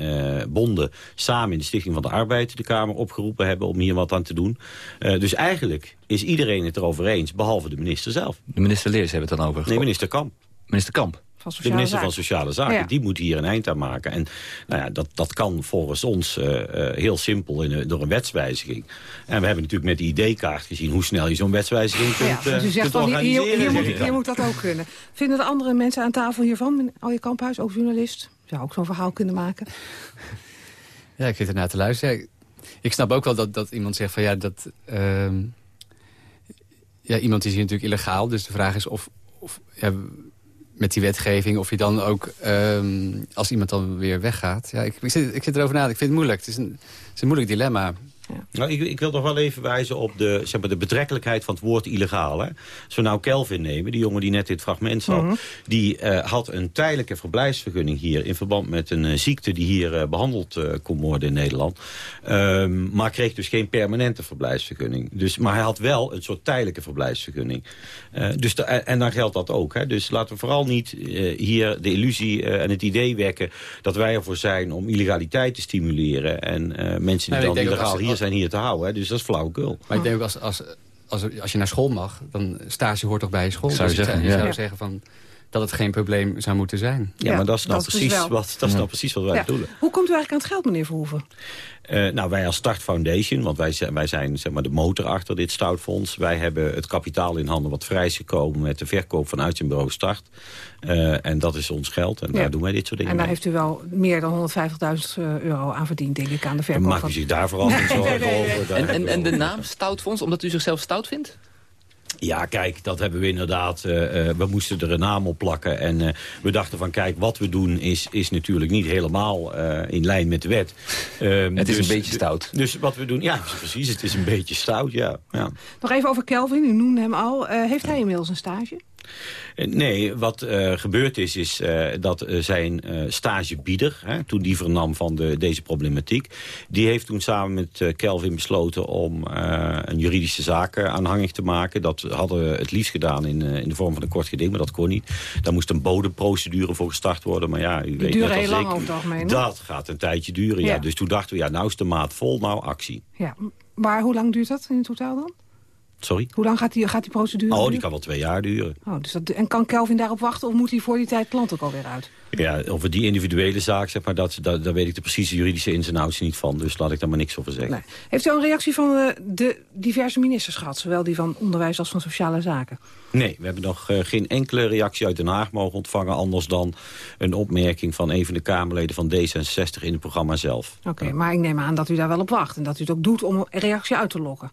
[SPEAKER 20] bonden samen in de Stichting van de Arbeid... de Kamer opgeroepen hebben om hier wat aan te doen. dus eigenlijk is iedereen het erover eens, behalve de minister zelf.
[SPEAKER 13] De minister Leers hebben het dan over.
[SPEAKER 20] Nee, minister Kamp.
[SPEAKER 13] Minister Kamp.
[SPEAKER 20] de minister van Sociale Zaken, ja. die moet hier een eind aan maken. En nou ja, dat, dat kan volgens ons uh, uh, heel simpel in door een wetswijziging. En we hebben natuurlijk met de ID-kaart gezien... hoe snel je zo'n wetswijziging kunt, ja, dus u zegt
[SPEAKER 17] kunt organiseren. Hier, hier, moet, hier, moet, dat ook kunnen. Vinden de andere mensen aan tafel hiervan? Alje Kamphuis, ook journalist. Zou ook zo'n verhaal kunnen maken.
[SPEAKER 21] Ja, ik zit ernaar te luisteren. Ik snap ook wel dat, dat iemand zegt van ja, dat... Uh, ja, iemand is hier natuurlijk illegaal. Dus de vraag is of... of ja, met die wetgeving, of je dan ook, um, als iemand dan weer weggaat. Ja, ik, ik, zit, ik zit erover na, ik vind het moeilijk. Het is een, het is een moeilijk dilemma.
[SPEAKER 20] Ja. Nou, ik, ik, wil nog wel even wijzen op de, zeg maar, de betrekkelijkheid van het woord illegaal. Hè. Als we nou Kelvin nemen, die jongen die net dit fragment zat... Mm -hmm. die uh, had een tijdelijke verblijfsvergunning hier... in verband met een uh, ziekte die hier uh, behandeld kon worden in Nederland. Um, maar kreeg dus geen permanente verblijfsvergunning. Dus, maar hij had wel een soort tijdelijke verblijfsvergunning. dus de, en dan geldt dat ook. Hè. Dus laten we vooral niet hier de illusie en het idee wekken... dat wij ervoor zijn om illegaliteit te stimuleren... en mensen die nou, dan illegaal hier zijn hier te houden. Hè? Dus dat is flauwekul.
[SPEAKER 21] Maar ik denk ook als, als, als, als je naar school mag, dan stage hoort toch bij je school.
[SPEAKER 13] Zou je
[SPEAKER 21] dus
[SPEAKER 13] zeggen,
[SPEAKER 21] je
[SPEAKER 13] ja.
[SPEAKER 21] zou zeggen van dat het geen probleem zou moeten zijn.
[SPEAKER 20] Ja, ja maar dat is nou, dat precies, wat, dat is nou precies wat wij
[SPEAKER 17] ja.
[SPEAKER 20] bedoelen.
[SPEAKER 17] Hoe komt u eigenlijk aan het geld, meneer Verhoeven?
[SPEAKER 20] Uh, nou, wij als Start Foundation, want wij zijn, wij zijn zeg maar, de motor achter dit stoutfonds. Wij hebben het kapitaal in handen wat vrij is gekomen met de verkoop van uitzendbureau Start. Uh, en dat is ons geld en ja. daar doen wij dit soort dingen
[SPEAKER 17] En daar
[SPEAKER 20] mee.
[SPEAKER 17] heeft u wel meer dan 150.000 euro aan verdiend, denk ik, aan de verkoop.
[SPEAKER 20] Maakt u zich daar vooral niet zorgen
[SPEAKER 17] nee, nee, nee.
[SPEAKER 20] over.
[SPEAKER 13] En, en, en de naam Stoutfonds, omdat u zichzelf stout vindt?
[SPEAKER 20] Ja, kijk, dat hebben we inderdaad. Uh, uh, we moesten er een naam op plakken. En uh, we dachten van, kijk, wat we doen is, is natuurlijk niet helemaal in lijn met de wet.
[SPEAKER 13] het is dus, een beetje stout.
[SPEAKER 20] Dus wat we doen, ja, precies, het is een beetje stout, ja. ja.
[SPEAKER 17] Nog even over Kelvin, u noemde hem al. heeft hij inmiddels een stage?
[SPEAKER 20] Eh, Nee, wat eh, gebeurd is, is eh, dat zijn stagebieder... Hè, toen die vernam van de, deze problematiek... die heeft toen samen met Kelvin besloten om een juridische zaak aanhangig te maken. Dat hadden we het liefst gedaan in, in de vorm van een kort geding, maar dat kon niet. Daar moest een bodemprocedure voor gestart worden. Maar ja, u
[SPEAKER 17] Die
[SPEAKER 20] weet als
[SPEAKER 17] heel lang over het algemeen.
[SPEAKER 20] Dat gaat een tijdje duren, ja.
[SPEAKER 17] Ja.
[SPEAKER 20] Dus toen dachten we, ja, nou is de maat vol, nou actie.
[SPEAKER 17] Ja, maar hoe lang duurt dat in totaal dan?
[SPEAKER 20] Sorry?
[SPEAKER 17] Hoe lang gaat die, gaat die procedure
[SPEAKER 20] Oh, die
[SPEAKER 17] duren?
[SPEAKER 20] kan wel twee jaar duren.
[SPEAKER 17] Oh, dus dat, en kan Kelvin daarop wachten of moet hij voor die tijd klant ook alweer uit?
[SPEAKER 20] Ja, over die individuele zaak, zeg maar, dat, dat, daar weet ik de precieze juridische ins en outs niet van. Dus laat ik daar maar niks over zeggen.
[SPEAKER 17] Nee. Heeft u al een reactie van eh, de diverse ministers gehad? Zowel die van Onderwijs als van Sociale Zaken?
[SPEAKER 20] Nee, we hebben nog eh, geen enkele reactie uit Den Haag mogen ontvangen... anders dan een opmerking van een van de Kamerleden van D66 in het programma zelf.
[SPEAKER 17] Oké, maar ik neem aan dat u daar wel op wacht. En dat u het ook doet om een reactie uit te lokken.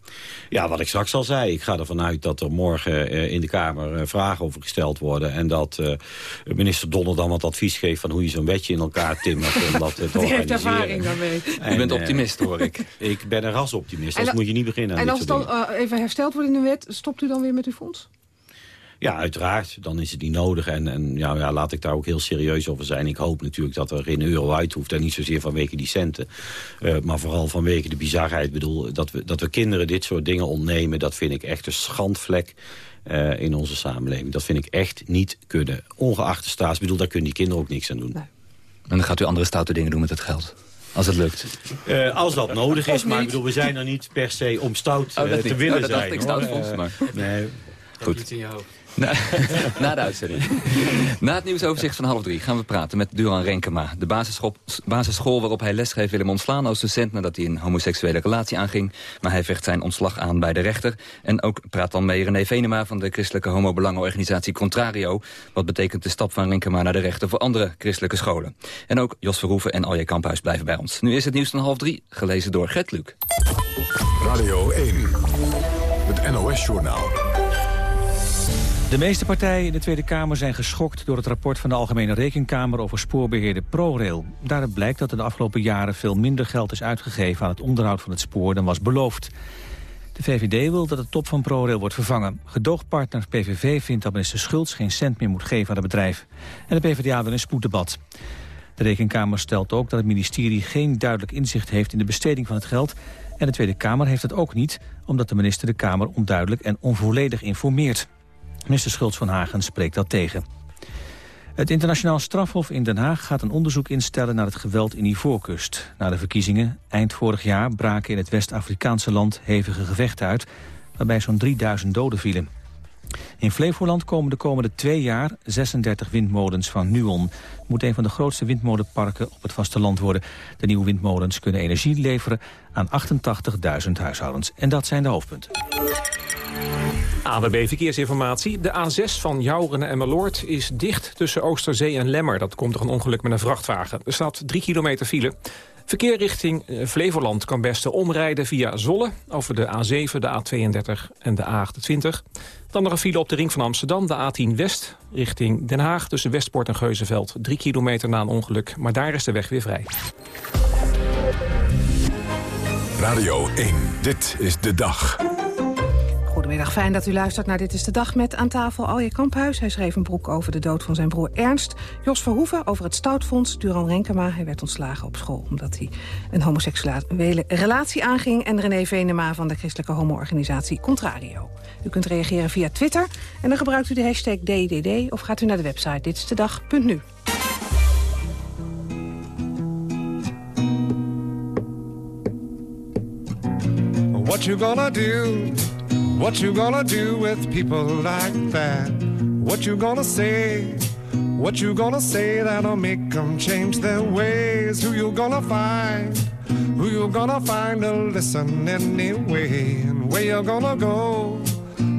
[SPEAKER 20] Ja, wat ik straks al zei. Ik ga ervan uit dat er morgen eh, in de Kamer eh, vragen over gesteld worden... en dat eh, minister Donner dan wat advies geeft... van hoe je zo'n wetje in elkaar timmert om dat te
[SPEAKER 17] heeft ervaring daarmee.
[SPEAKER 20] En,
[SPEAKER 13] U bent optimist, hoor ik.
[SPEAKER 20] Ik ben een rasoptimist, anders
[SPEAKER 17] dan-
[SPEAKER 20] moet je niet beginnen
[SPEAKER 17] En als het dan eh, even hersteld wordt in de wet, stopt u dan weer met uw fonds?
[SPEAKER 20] Ja, uiteraard. Dan is het niet nodig. En, en ja, ja, laat ik daar ook heel serieus over zijn. Ik hoop natuurlijk dat er geen euro uit hoeft. En niet zozeer vanwege die centen. Eh, maar vooral vanwege de bizarheid. Ik bedoel, dat we, dat we kinderen dit soort dingen ontnemen... dat vind ik echt een schandvlek eh, in onze samenleving. Dat vind ik echt niet kunnen. Ongeacht de staats. Ik bedoel, daar kunnen die kinderen ook niks aan doen.
[SPEAKER 13] En dan gaat u andere stoute dingen doen met het geld. Als het lukt.
[SPEAKER 20] Eh, als dat nodig is, maar ik bedoel, we zijn er niet per se om stout
[SPEAKER 13] Oh, dat
[SPEAKER 20] te
[SPEAKER 13] niet.
[SPEAKER 20] willen
[SPEAKER 13] Oh, dat dacht
[SPEAKER 20] zijn.
[SPEAKER 13] ik,
[SPEAKER 20] hoor.
[SPEAKER 13] stout
[SPEAKER 20] Eh,
[SPEAKER 13] maar-
[SPEAKER 20] Nee.
[SPEAKER 13] Goed. Na, de uitzending. Na het nieuwsoverzicht van half drie gaan we praten met Duran Renkema. De basisschool, basisschool waarop hij lesgeeft wil hem ontslaan als docent... nadat hij een homoseksuele relatie aanging. Maar hij vecht zijn ontslag aan bij de rechter. En ook praat dan mee René Venema van de christelijke homobelangenorganisatie Contrario. Wat betekent de stap van Renkema naar de rechter voor andere christelijke scholen. En ook Jos Verhoeven en Alje Kamphuis blijven bij ons. Nu is het nieuws van half drie, gelezen door Gert Luc.
[SPEAKER 1] Radio 1, het NOS-journaal.
[SPEAKER 2] De meeste partijen in de Tweede Kamer zijn geschokt door het rapport van de Algemene Rekenkamer over spoorbeheerder ProRail. Daaruit blijkt dat er de afgelopen jaren veel minder geld is uitgegeven aan het onderhoud van het spoor dan was beloofd. De VVD wil dat de top van ProRail wordt vervangen. Gedoogpartner PVV vindt dat minister Schultz geen cent meer moet geven aan het bedrijf. En de PvdA wil een spoeddebat. De Rekenkamer stelt ook dat het ministerie geen duidelijk inzicht heeft in de besteding van het geld. En de Tweede Kamer heeft het ook niet, omdat de minister de Kamer onduidelijk en onvolledig informeert. Minister Schultz van Hagen spreekt dat tegen. Het internationaal strafhof in Den Haag gaat een onderzoek instellen naar het geweld in Ivoorkust. Na de verkiezingen eind vorig jaar braken in het West-Afrikaanse land hevige gevechten uit, waarbij zo'n 3000 doden vielen. In Flevoland komen de komende twee jaar 36 windmolens van Nuon. Het moet een van de grootste windmolenparken op het vasteland worden. De nieuwe windmolens kunnen energie leveren aan 88.000 huishoudens. En dat zijn de hoofdpunten.
[SPEAKER 25] ABB Verkeersinformatie. De A6 van Jouren en Meloord is dicht tussen Oosterzee en Lemmer. Dat komt door een ongeluk met een vrachtwagen. Er staat 3 kilometer file. Verkeer richting eh, Flevoland kan beste omrijden via Zolle... over de A7, de A32 en de A28. Dan nog een file op de ring van Amsterdam, de A10 West... richting Den Haag tussen Westpoort en Geuzenveld. 3 kilometer na een ongeluk, maar daar is de weg weer vrij.
[SPEAKER 1] Radio 1, dit is de dag.
[SPEAKER 17] Goedemiddag, fijn dat u luistert naar Dit is de Dag met aan tafel Alje Kamphuis. Hij schreef een boek over de dood van zijn broer Ernst. Jos Verhoeven over het Stoutfonds. Duran Renkema, hij werd ontslagen op school omdat hij een homoseksuele relatie aanging. En René Venema van de christelijke homo-organisatie Contrario. U kunt reageren via Twitter en dan gebruikt u de hashtag DDD... of gaat u naar de website ditstedag.nu.
[SPEAKER 26] What you gonna do? What you gonna do with people like that? What you gonna say? What you gonna say that'll make them change their ways? Who you gonna find? Who you gonna find to listen anyway? And where you gonna go?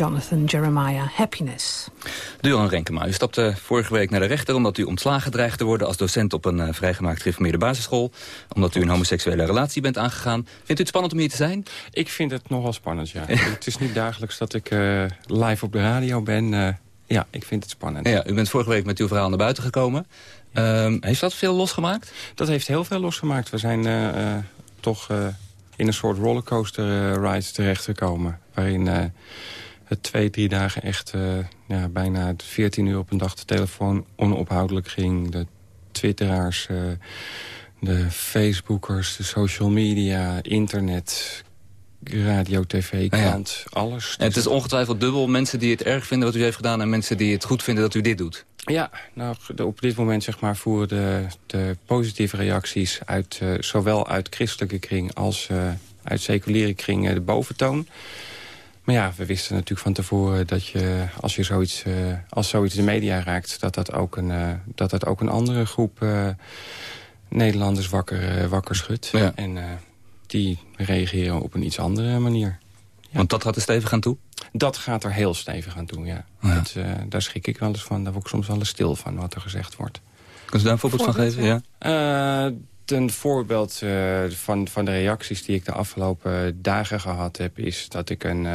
[SPEAKER 17] Jonathan Jeremiah, Happiness.
[SPEAKER 13] Duran Renkema, u stapte vorige week naar de rechter... omdat u ontslagen dreigt te worden als docent op een uh, vrijgemaakt gereformeerde basisschool. Omdat u een homoseksuele relatie bent aangegaan. Vindt u het spannend om hier te zijn?
[SPEAKER 18] Ik vind het nogal spannend, ja. het is niet dagelijks dat ik uh, live op de radio ben... Uh, ja, ik vind het spannend.
[SPEAKER 13] Ja, u bent vorige week met uw verhaal naar buiten gekomen. Um, heeft dat veel losgemaakt?
[SPEAKER 18] Dat heeft heel veel losgemaakt. We zijn uh, uh, toch uh, in een soort rollercoaster ride terechtgekomen. Waarin het twee, drie dagen echt ja, bijna 14 uur op een dag de telefoon onophoudelijk ging. De twitteraars, de facebookers, de social media, internet radio, tv, krant, ja. alles.
[SPEAKER 13] En het is ongetwijfeld dubbel mensen die het erg vinden wat u heeft gedaan... en mensen die het goed vinden dat u dit doet.
[SPEAKER 18] Ja, nou, op dit moment zeg maar, voeren de, de positieve reacties... Uit, uh, zowel uit christelijke kring als uh, uit seculiere kring uh, de boventoon. Maar ja, we wisten natuurlijk van tevoren dat je, als, je zoiets, als zoiets de media raakt... dat dat ook een, dat dat ook een andere groep Nederlanders wakker, wakker schudt.
[SPEAKER 13] Ja.
[SPEAKER 18] En, die reageren op een iets andere manier.
[SPEAKER 13] Ja. Want dat gaat er stevig aan toe?
[SPEAKER 18] Dat gaat er heel stevig aan toe, ja.
[SPEAKER 13] ja.
[SPEAKER 18] Dat, uh, daar schrik ik wel eens van. Daar word ik soms wel eens stil van, wat er gezegd wordt.
[SPEAKER 13] Kun je daar een voorbeeld, van geven? Ja.
[SPEAKER 18] Een voorbeeld uh, van, van de reacties die ik de afgelopen dagen gehad heb... is dat ik een,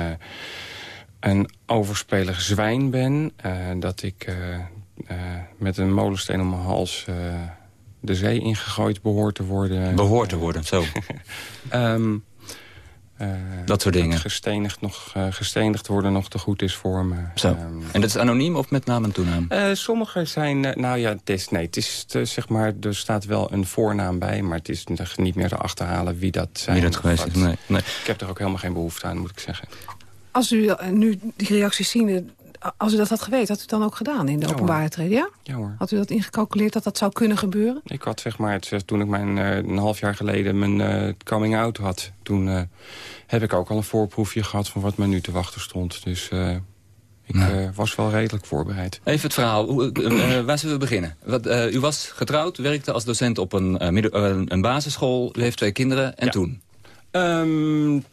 [SPEAKER 18] een overspelig zwijn ben. dat ik met een molensteen om mijn hals de zee ingegooid behoort te worden.
[SPEAKER 13] Behoort te worden, zo.
[SPEAKER 18] um, uh,
[SPEAKER 13] dat soort dingen.
[SPEAKER 18] Dat gestenigd, nog, uh, gestenigd worden nog te goed is voor me.
[SPEAKER 13] Zo. Um, en dat is anoniem of met naam en toenaam?
[SPEAKER 18] Uh, sommige zijn, nou ja, het is, nee, het is te, zeg maar, er staat wel een voornaam bij, maar het is niet meer te achterhalen wie dat zijn.
[SPEAKER 13] Wie dat geweest is, nee, nee.
[SPEAKER 18] Ik heb er ook helemaal geen behoefte aan, moet ik zeggen.
[SPEAKER 17] Als u nu die reacties zien, als u dat had geweten, had u het dan ook gedaan in de
[SPEAKER 18] ja,
[SPEAKER 17] openbare treden? Ja?
[SPEAKER 18] ja hoor.
[SPEAKER 17] Had u dat ingecalculeerd dat dat zou kunnen gebeuren?
[SPEAKER 18] Ik had zeg maar, het, toen ik mijn, uh, een half jaar geleden mijn uh, coming out had... toen uh, heb ik ook al een voorproefje gehad van wat mij nu te wachten stond. Dus ik ja. was wel redelijk voorbereid.
[SPEAKER 13] Even het verhaal. waar zullen we beginnen? Wat, u was getrouwd, werkte als docent op een, midden, een basisschool. U heeft twee kinderen. En
[SPEAKER 18] ja.
[SPEAKER 13] toen?
[SPEAKER 18] Um,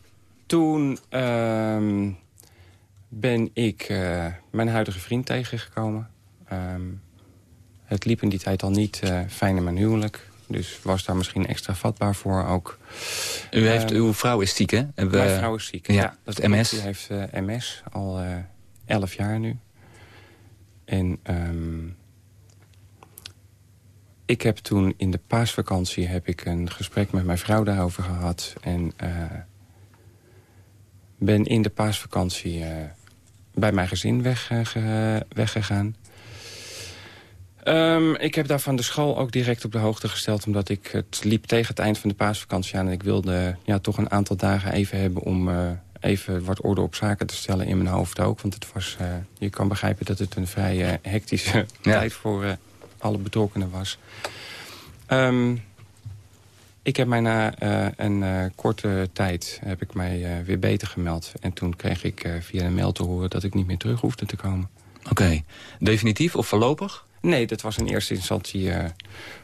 [SPEAKER 18] toen... Um, ben ik uh, mijn huidige vriend tegengekomen. Um, het liep in die tijd al niet uh, fijn in mijn huwelijk. Dus was daar misschien extra vatbaar voor ook.
[SPEAKER 13] U heeft, um, uw vrouw is ziek, hè?
[SPEAKER 18] We, mijn vrouw is ziek,
[SPEAKER 13] ja.
[SPEAKER 18] ja
[SPEAKER 13] dat is MS?
[SPEAKER 18] Die heeft uh, MS, al elf jaar nu. En um, ik heb toen in de paasvakantie heb ik een gesprek met mijn vrouw daarover gehad. En ben in de paasvakantie bij mijn gezin weg, uh, weggegaan. Um, ik heb daar van de school ook direct op de hoogte gesteld... omdat ik het liep tegen het eind van de paasvakantie aan... en ik wilde ja, toch een aantal dagen even hebben om uh, even wat orde op zaken te stellen in mijn hoofd ook. Want het was, je kan begrijpen dat het een vrij hectische tijd voor alle betrokkenen was. Um, ik heb mij na uh, een uh, korte tijd heb ik mij uh, weer beter gemeld. En toen kreeg ik via een mail te horen dat ik niet meer terug hoefde te komen.
[SPEAKER 13] Oké. Okay. Definitief of voorlopig?
[SPEAKER 18] Nee, dat was in eerste instantie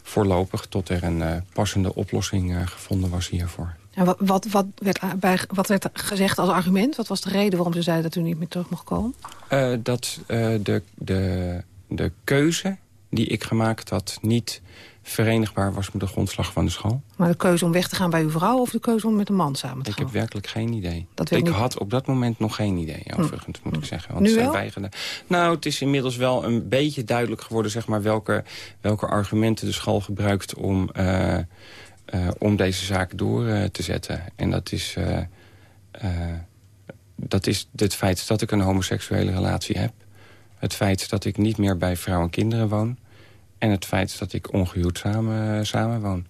[SPEAKER 18] voorlopig... tot er een passende oplossing gevonden was hiervoor.
[SPEAKER 17] En wat, wat, wat, werd bij, wat werd gezegd als argument? Wat was de reden waarom ze zeiden dat u niet meer terug mocht komen?
[SPEAKER 18] dat de, de, de keuze die ik gemaakt had niet verenigbaar was met de grondslag van de school.
[SPEAKER 17] Maar de keuze om weg te gaan bij uw vrouw of de keuze om met een man samen te gaan?
[SPEAKER 18] Ik heb werkelijk geen idee. Dat ik had op dat moment nog geen idee, hm. overigens, moet ik zeggen.
[SPEAKER 17] Want nu wel?
[SPEAKER 18] Weigerden. Nou, het is inmiddels wel een beetje duidelijk geworden... Zeg maar, welke, welke argumenten de school gebruikt om, uh, uh, om deze zaak door uh, te zetten. En dat is, dat is het feit dat ik een homoseksuele relatie heb. Het feit dat ik niet meer bij vrouwen en kinderen woon en het feit dat ik ongehuwd samen, samen woon.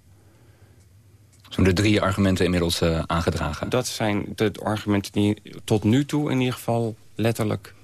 [SPEAKER 13] Zo'n de drie argumenten inmiddels uh, aangedragen?
[SPEAKER 18] Dat zijn de argumenten die tot nu toe in ieder geval letterlijk.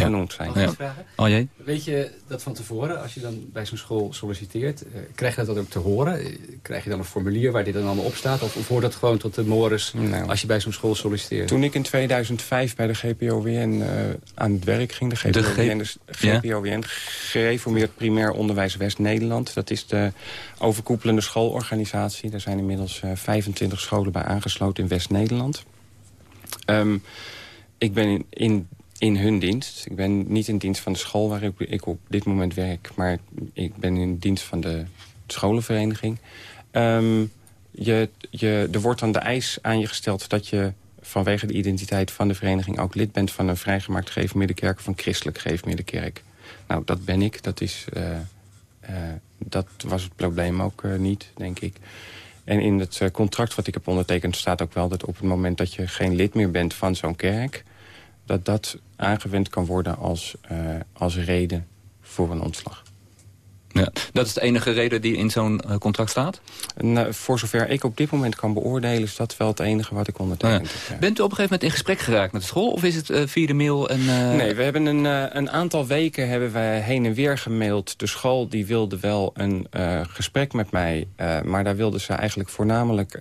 [SPEAKER 18] Genoemd zijn.
[SPEAKER 21] Ja. Oh, jee? Weet je dat van tevoren, als je dan bij zo'n school solliciteert... Uh, krijg je dat dan ook te horen? Krijg je dan een formulier waar dit dan allemaal op staat? Of, of hoort dat gewoon tot de mores nou, als je bij zo'n school solliciteert?
[SPEAKER 18] Toen ik in 2005 bij de GPOWN uh, aan het werk ging... de GPOWN, de GPOWN ja? Gereformeerd Primair Onderwijs West-Nederland... dat is de overkoepelende schoolorganisatie. Daar zijn inmiddels uh, 25 scholen bij aangesloten in West-Nederland. Um, ik ben in, in in hun dienst. Ik ben niet in dienst van de school waar ik, ik op dit moment werk... maar ik ben in dienst van de scholenvereniging. Um, je, je, er wordt dan de eis aan je gesteld dat je vanwege de identiteit van de vereniging... ook lid bent van een vrijgemaakt geefmiddenkerk of een christelijk geefmiddenkerk. Nou, dat ben ik. Dat, is, uh, uh, dat was het probleem ook uh, niet, denk ik. En in het contract wat ik heb ondertekend staat ook wel... dat op het moment dat je geen lid meer bent van zo'n kerk dat dat aangewend kan worden als, uh, als reden voor een ontslag.
[SPEAKER 13] Ja, dat is de enige reden die in zo'n uh, contract staat?
[SPEAKER 18] Nou, voor zover ik op dit moment kan beoordelen... is dat wel het enige wat ik ondertekend
[SPEAKER 13] oh ja. Bent u op een gegeven moment in gesprek geraakt met de school? Of is het uh, via de mail? En, uh...
[SPEAKER 18] Nee, we hebben een, een aantal weken hebben wij heen en weer gemaild. De school die wilde wel een gesprek met mij. maar daar wilden ze eigenlijk voornamelijk...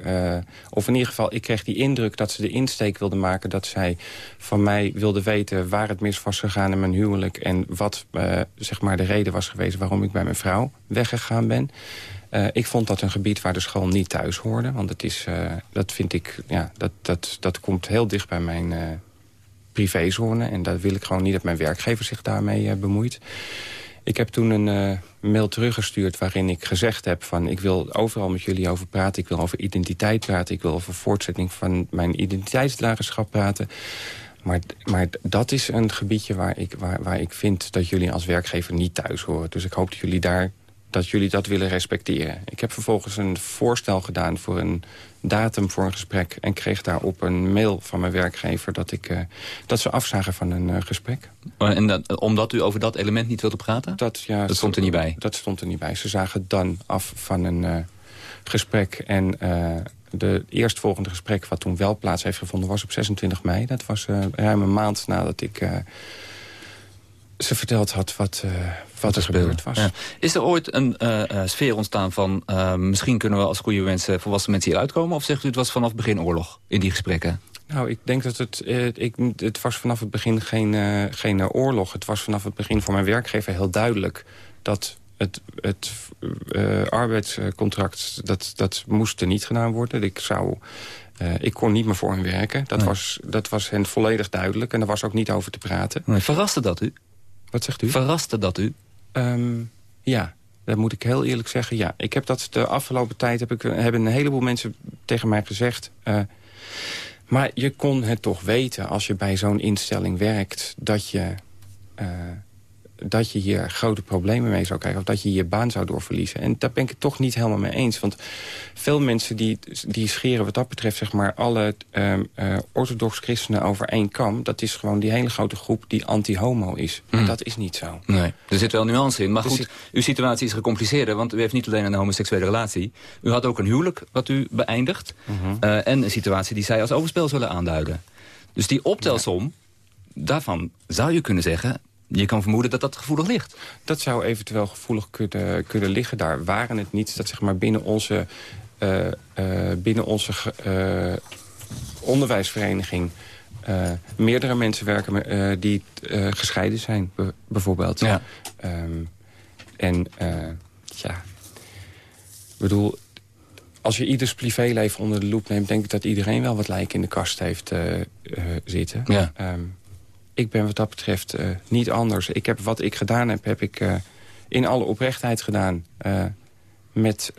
[SPEAKER 18] of in ieder geval, ik kreeg die indruk dat ze de insteek wilden maken... dat zij van mij wilden weten waar het mis was gegaan in mijn huwelijk... en wat zeg maar de reden was geweest waarom ik bij mijn vrouw weggegaan ben. Uh, ik vond dat een gebied waar de school niet thuis hoorde. Want het is, uh, dat vind ik, ja, dat, dat, dat komt heel dicht bij mijn uh, privézone. En daar wil ik gewoon niet dat mijn werkgever zich daarmee bemoeit. Ik heb toen een mail teruggestuurd waarin ik gezegd heb... van ik wil overal met jullie over praten. Ik wil over identiteit praten. Ik wil over voortzetting van mijn identiteitsdragerschap praten. Maar, maar dat is een gebiedje waar ik, waar, waar ik vind dat jullie als werkgever niet thuis horen. Dus ik hoop dat jullie, daar, dat jullie dat willen respecteren. Ik heb vervolgens een voorstel gedaan voor een datum voor een gesprek... en kreeg daarop een mail van mijn werkgever dat, ik, uh, dat ze afzagen van een uh, gesprek.
[SPEAKER 13] En dat, omdat u over dat element niet wilde praten?
[SPEAKER 18] Dat, ja,
[SPEAKER 13] dat stond er niet bij?
[SPEAKER 18] Dat stond er niet bij. Ze zagen dan af van een uh, gesprek en de eerstvolgende gesprek wat toen wel plaats heeft gevonden was op 26 mei. Dat was uh, ruim een maand nadat ik uh, ze verteld had wat, uh, wat er gebeurd was. Ja.
[SPEAKER 13] Is er ooit een sfeer ontstaan van misschien kunnen we als goede mensen, volwassen mensen hier uitkomen? Of zegt u het was vanaf begin oorlog in die gesprekken?
[SPEAKER 18] Nou, ik denk dat het, ik, het was vanaf het begin geen, geen oorlog. Het was vanaf het begin voor mijn werkgever heel duidelijk dat het, het uh, arbeidscontract, dat, dat moest er niet gedaan worden. Ik, zou, uh, ik kon niet meer voor hen werken. Dat, nee. was, dat was hen volledig duidelijk. En er was ook niet over te praten.
[SPEAKER 13] Nee, verraste dat u?
[SPEAKER 18] Wat zegt u?
[SPEAKER 13] Verraste dat u?
[SPEAKER 18] Um, ja, dat moet ik heel eerlijk zeggen. Ja, ik heb dat de afgelopen tijd... Heb ik, hebben een heleboel mensen tegen mij gezegd... Uh, maar je kon het toch weten als je bij zo'n instelling werkt... dat je dat je hier grote problemen mee zou krijgen... of dat je je baan zou doorverliezen. En daar ben ik het toch niet helemaal mee eens. Want veel mensen die, die scheren wat dat betreft... zeg maar alle uh, uh, orthodox christenen over één kam... dat is gewoon die hele grote groep die anti-homo is. Mm. En dat is niet zo.
[SPEAKER 13] Nee, er zit wel nuance in. Maar goed, uw situatie is gecompliceerder... want u heeft niet alleen een homoseksuele relatie. U had ook een huwelijk wat u beëindigt. Mm -hmm. uh, en een situatie die zij als overspel zullen aanduiden. Dus die optelsom, daarvan zou je kunnen zeggen... je kan vermoeden dat dat gevoelig ligt.
[SPEAKER 18] Dat zou eventueel gevoelig kunnen, kunnen liggen. Daar waren het niet dat zeg maar, binnen onze, uh, uh, binnen onze uh, onderwijsvereniging... meerdere mensen werken die gescheiden zijn, bijvoorbeeld.
[SPEAKER 13] Ja.
[SPEAKER 18] Um, en ja, ik bedoel, als je ieders privéleven onder de loep neemt... denk ik dat iedereen wel wat lijken in de kast heeft uh, uh, zitten.
[SPEAKER 13] Ja.
[SPEAKER 18] Um, ik ben wat dat betreft uh, niet anders. Ik heb, wat ik gedaan heb, heb ik in alle oprechtheid gedaan. met,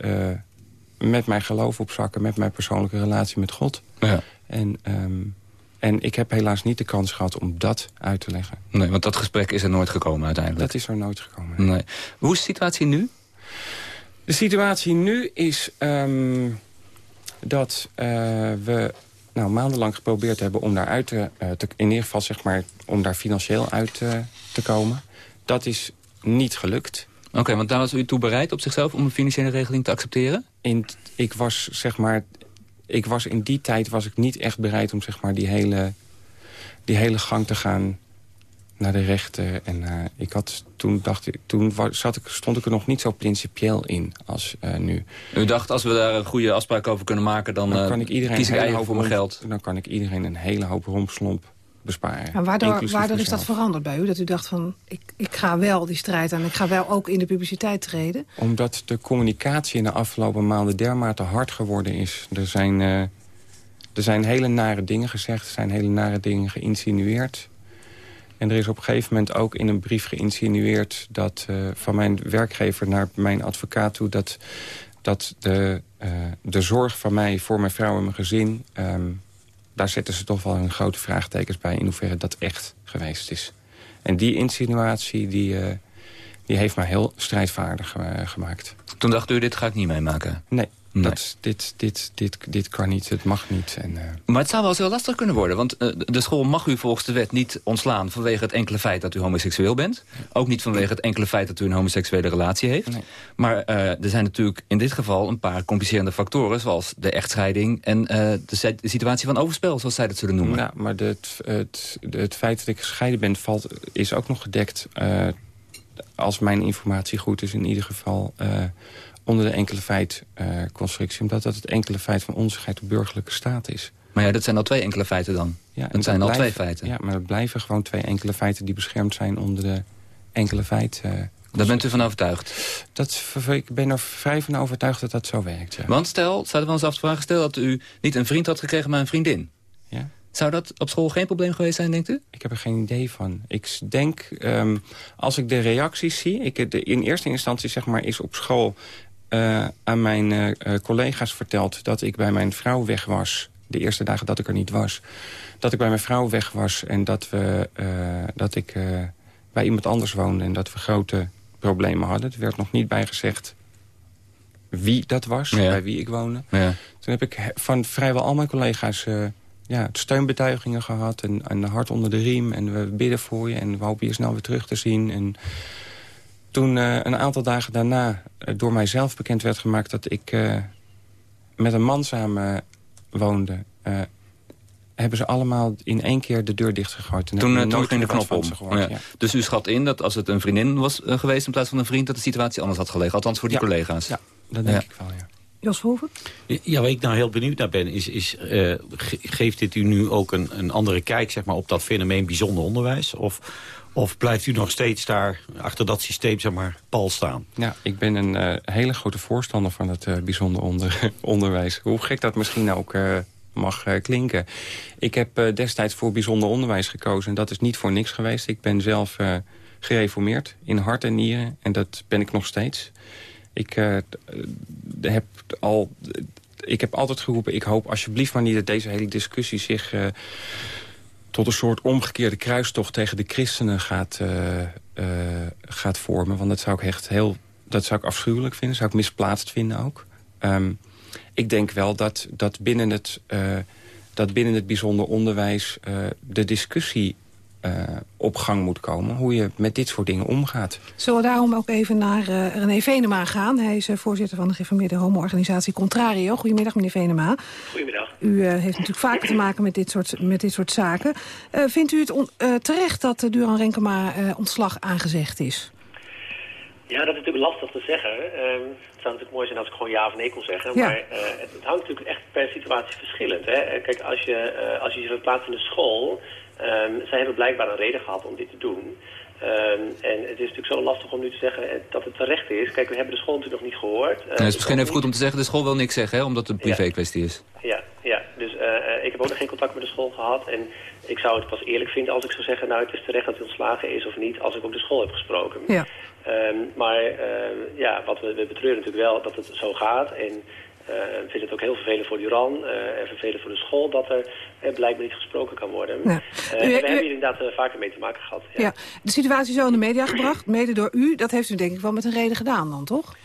[SPEAKER 18] met mijn geloof op zakken, met mijn persoonlijke relatie met God.
[SPEAKER 13] Ja.
[SPEAKER 18] En, um, en ik heb helaas niet de kans gehad om dat uit te leggen.
[SPEAKER 13] Nee, want dat gesprek is er nooit gekomen uiteindelijk.
[SPEAKER 18] Dat is er nooit gekomen.
[SPEAKER 13] Nee. Hoe is de situatie nu?
[SPEAKER 18] De situatie nu is um, dat we nou, maandenlang geprobeerd hebben om daar uit te, uh, te, in ieder geval zeg maar, om daar financieel uit uh, te komen. Dat is niet gelukt.
[SPEAKER 13] Oké, okay, want daar was u toe bereid op zichzelf om een financiële regeling te accepteren?
[SPEAKER 18] In, ik was zeg maar, ik was in die tijd was ik niet echt bereid om zeg maar die hele, die hele gang te gaan naar de rechter. En uh, ik had, toen, dacht ik, toen zat ik, stond ik er nog niet zo principieel in als uh, nu.
[SPEAKER 13] U dacht, als we daar een goede afspraak over kunnen maken... dan, dan kan ik iedereen kies ik voor mijn geld.
[SPEAKER 18] Dan kan ik iedereen een hele hoop rompslomp besparen.
[SPEAKER 17] En waardoor waardoor is dat veranderd bij u? Dat u dacht van, ik, ik ga wel die strijd aan. Ik ga wel ook in de publiciteit treden.
[SPEAKER 18] Omdat de communicatie in de afgelopen maanden dermate hard geworden is. Er zijn, uh, er zijn hele nare dingen gezegd. Er zijn hele nare dingen geïnsinueerd. En er is op een gegeven moment ook in een brief geïnsinueerd... dat uh, van mijn werkgever naar mijn advocaat toe... dat, dat de, uh, de zorg van mij voor mijn vrouw en mijn gezin... Um, daar zetten ze toch wel een grote vraagtekens bij... in hoeverre dat echt geweest is. En die insinuatie die, uh, die heeft mij heel strijdvaardig gemaakt.
[SPEAKER 13] Toen dacht u, dit ga ik niet meemaken?
[SPEAKER 18] Nee. Nee. Dat, dit, dit, dit, dit kan niet, het mag niet. En, uh...
[SPEAKER 13] Maar het zou wel eens heel lastig kunnen worden. Want uh, de school mag u volgens de wet niet ontslaan... vanwege het enkele feit dat u homoseksueel bent. Ook niet vanwege het enkele feit dat u een homoseksuele relatie heeft.
[SPEAKER 18] Nee.
[SPEAKER 13] Maar uh, er zijn natuurlijk in dit geval een paar complicerende factoren... zoals de echtscheiding en de, de, situatie van overspel, zoals zij dat zullen noemen.
[SPEAKER 18] Ja, maar de, het, het, het, feit dat ik gescheiden ben valt, is ook nog gedekt... als mijn informatie goed is in ieder geval onder de enkele feit-constructie. omdat dat het enkele feit van onzekerheid op burgerlijke staat is.
[SPEAKER 13] Maar ja, dat zijn al twee enkele feiten dan. Ja, dat zijn al twee feiten.
[SPEAKER 18] Ja, maar het blijven gewoon twee enkele feiten... die beschermd zijn onder de enkele feit... Uh,
[SPEAKER 13] Daar bent u van overtuigd?
[SPEAKER 18] Dat, ik ben er vrij van overtuigd dat dat zo werkt. Ja.
[SPEAKER 13] Want stel, zouden we ons af te vragen... stel dat u niet een vriend had gekregen, maar een vriendin.
[SPEAKER 18] Ja?
[SPEAKER 13] Zou dat op school geen probleem geweest zijn, denkt u?
[SPEAKER 18] Ik heb er geen idee van. Ik denk, um, als ik de reacties zie... Ik, de, in eerste instantie zeg maar, is op school uh, aan mijn uh, collega's verteld dat ik bij mijn vrouw weg was. De eerste dagen dat ik er niet was. Dat ik bij mijn vrouw weg was en dat, we, uh, dat ik bij iemand anders woonde... en dat we grote problemen hadden. Er werd nog niet bij gezegd wie dat was,
[SPEAKER 13] ja.
[SPEAKER 18] bij wie ik woonde.
[SPEAKER 13] Ja.
[SPEAKER 18] Toen heb ik van vrijwel al mijn collega's ja, steunbetuigingen gehad... En, en hart onder de riem en we bidden voor je... en we hopen je snel weer terug te zien... En, toen uh, een aantal dagen daarna uh, door mijzelf bekend werd gemaakt... dat ik uh, met een man samen woonde... hebben ze allemaal in één keer de deur dichtgegooid. En
[SPEAKER 13] toen toen ging de knop om. Gehoord, ja. Ja. Dus u schat in dat als het een vriendin was geweest... in plaats van een vriend, dat de situatie anders had gelegen. Althans voor die
[SPEAKER 18] ja.
[SPEAKER 13] collega's.
[SPEAKER 18] Ja, dat denk ik wel, ja.
[SPEAKER 17] Jos Verhoeven?
[SPEAKER 20] Ja, waar ik nou heel benieuwd naar ben, is, is uh, geeft dit u nu ook een, een andere kijk zeg maar, op dat fenomeen bijzonder onderwijs? Of, of blijft u nog steeds daar achter dat systeem zeg maar, pal staan?
[SPEAKER 18] Ja, ik ben een uh, hele grote voorstander van het uh, bijzonder onder, onderwijs. Hoe gek dat misschien ook uh, mag klinken. Ik heb destijds voor bijzonder onderwijs gekozen. En dat is niet voor niks geweest. Ik ben zelf gereformeerd in hart en nieren. En dat ben ik nog steeds. Ik heb al... Ik heb altijd geroepen, ik hoop alsjeblieft maar niet dat deze hele discussie zich tot een soort omgekeerde kruistocht tegen de christenen gaat, uh, uh, gaat vormen. Want dat zou ik echt heel dat zou ik afschuwelijk vinden. zou ik misplaatst vinden ook. Um, ik denk wel dat, dat, binnen, het, uh, dat binnen het bijzonder onderwijs de discussie op gang moet komen. Hoe je met dit soort dingen omgaat.
[SPEAKER 17] Zullen we daarom ook even naar uh, René Venema gaan? Hij is uh, voorzitter van de geïnformeerde homo-organisatie Contrario. Goedemiddag, meneer Venema.
[SPEAKER 19] Goedemiddag.
[SPEAKER 17] U uh, heeft natuurlijk vaker te maken met dit soort, met dit soort zaken. vindt u het terecht dat Duran Renkema ontslag aangezegd is?
[SPEAKER 19] Ja, dat is natuurlijk lastig te zeggen. Ehm, het zou natuurlijk mooi zijn als ik gewoon ja of nee kon zeggen. Maar uh, het, het, hangt natuurlijk echt per situatie verschillend. Hè? Kijk, als je, uh, als je je verplaatst in de school... Um, zij hebben blijkbaar een reden gehad om dit te doen. Um, en het is natuurlijk zo lastig om nu te zeggen dat het terecht is. Kijk, we hebben de school natuurlijk nog niet gehoord. Uh,
[SPEAKER 13] nee, het is misschien even goed om te zeggen, de school wil niks zeggen, hè, omdat het een privé kwestie is.
[SPEAKER 19] Ja, ja. dus ik heb ook nog geen contact met de school gehad. En ik zou het pas eerlijk vinden als ik zou zeggen... nou, het is terecht dat hij ontslagen is of niet... als ik ook de school heb gesproken.
[SPEAKER 17] Ja.
[SPEAKER 19] Um, maar uh, ja, wat we, we betreuren natuurlijk wel dat het zo gaat. En uh, we vinden het ook heel vervelend voor Duran uh, en vervelend voor de school... dat er blijkbaar niet gesproken kan worden. Ja. we u, hebben hier inderdaad vaker mee te maken gehad.
[SPEAKER 17] Ja. ja. de situatie zo in de media gebracht, mede door u. Dat heeft u denk ik wel met een reden gedaan dan, toch?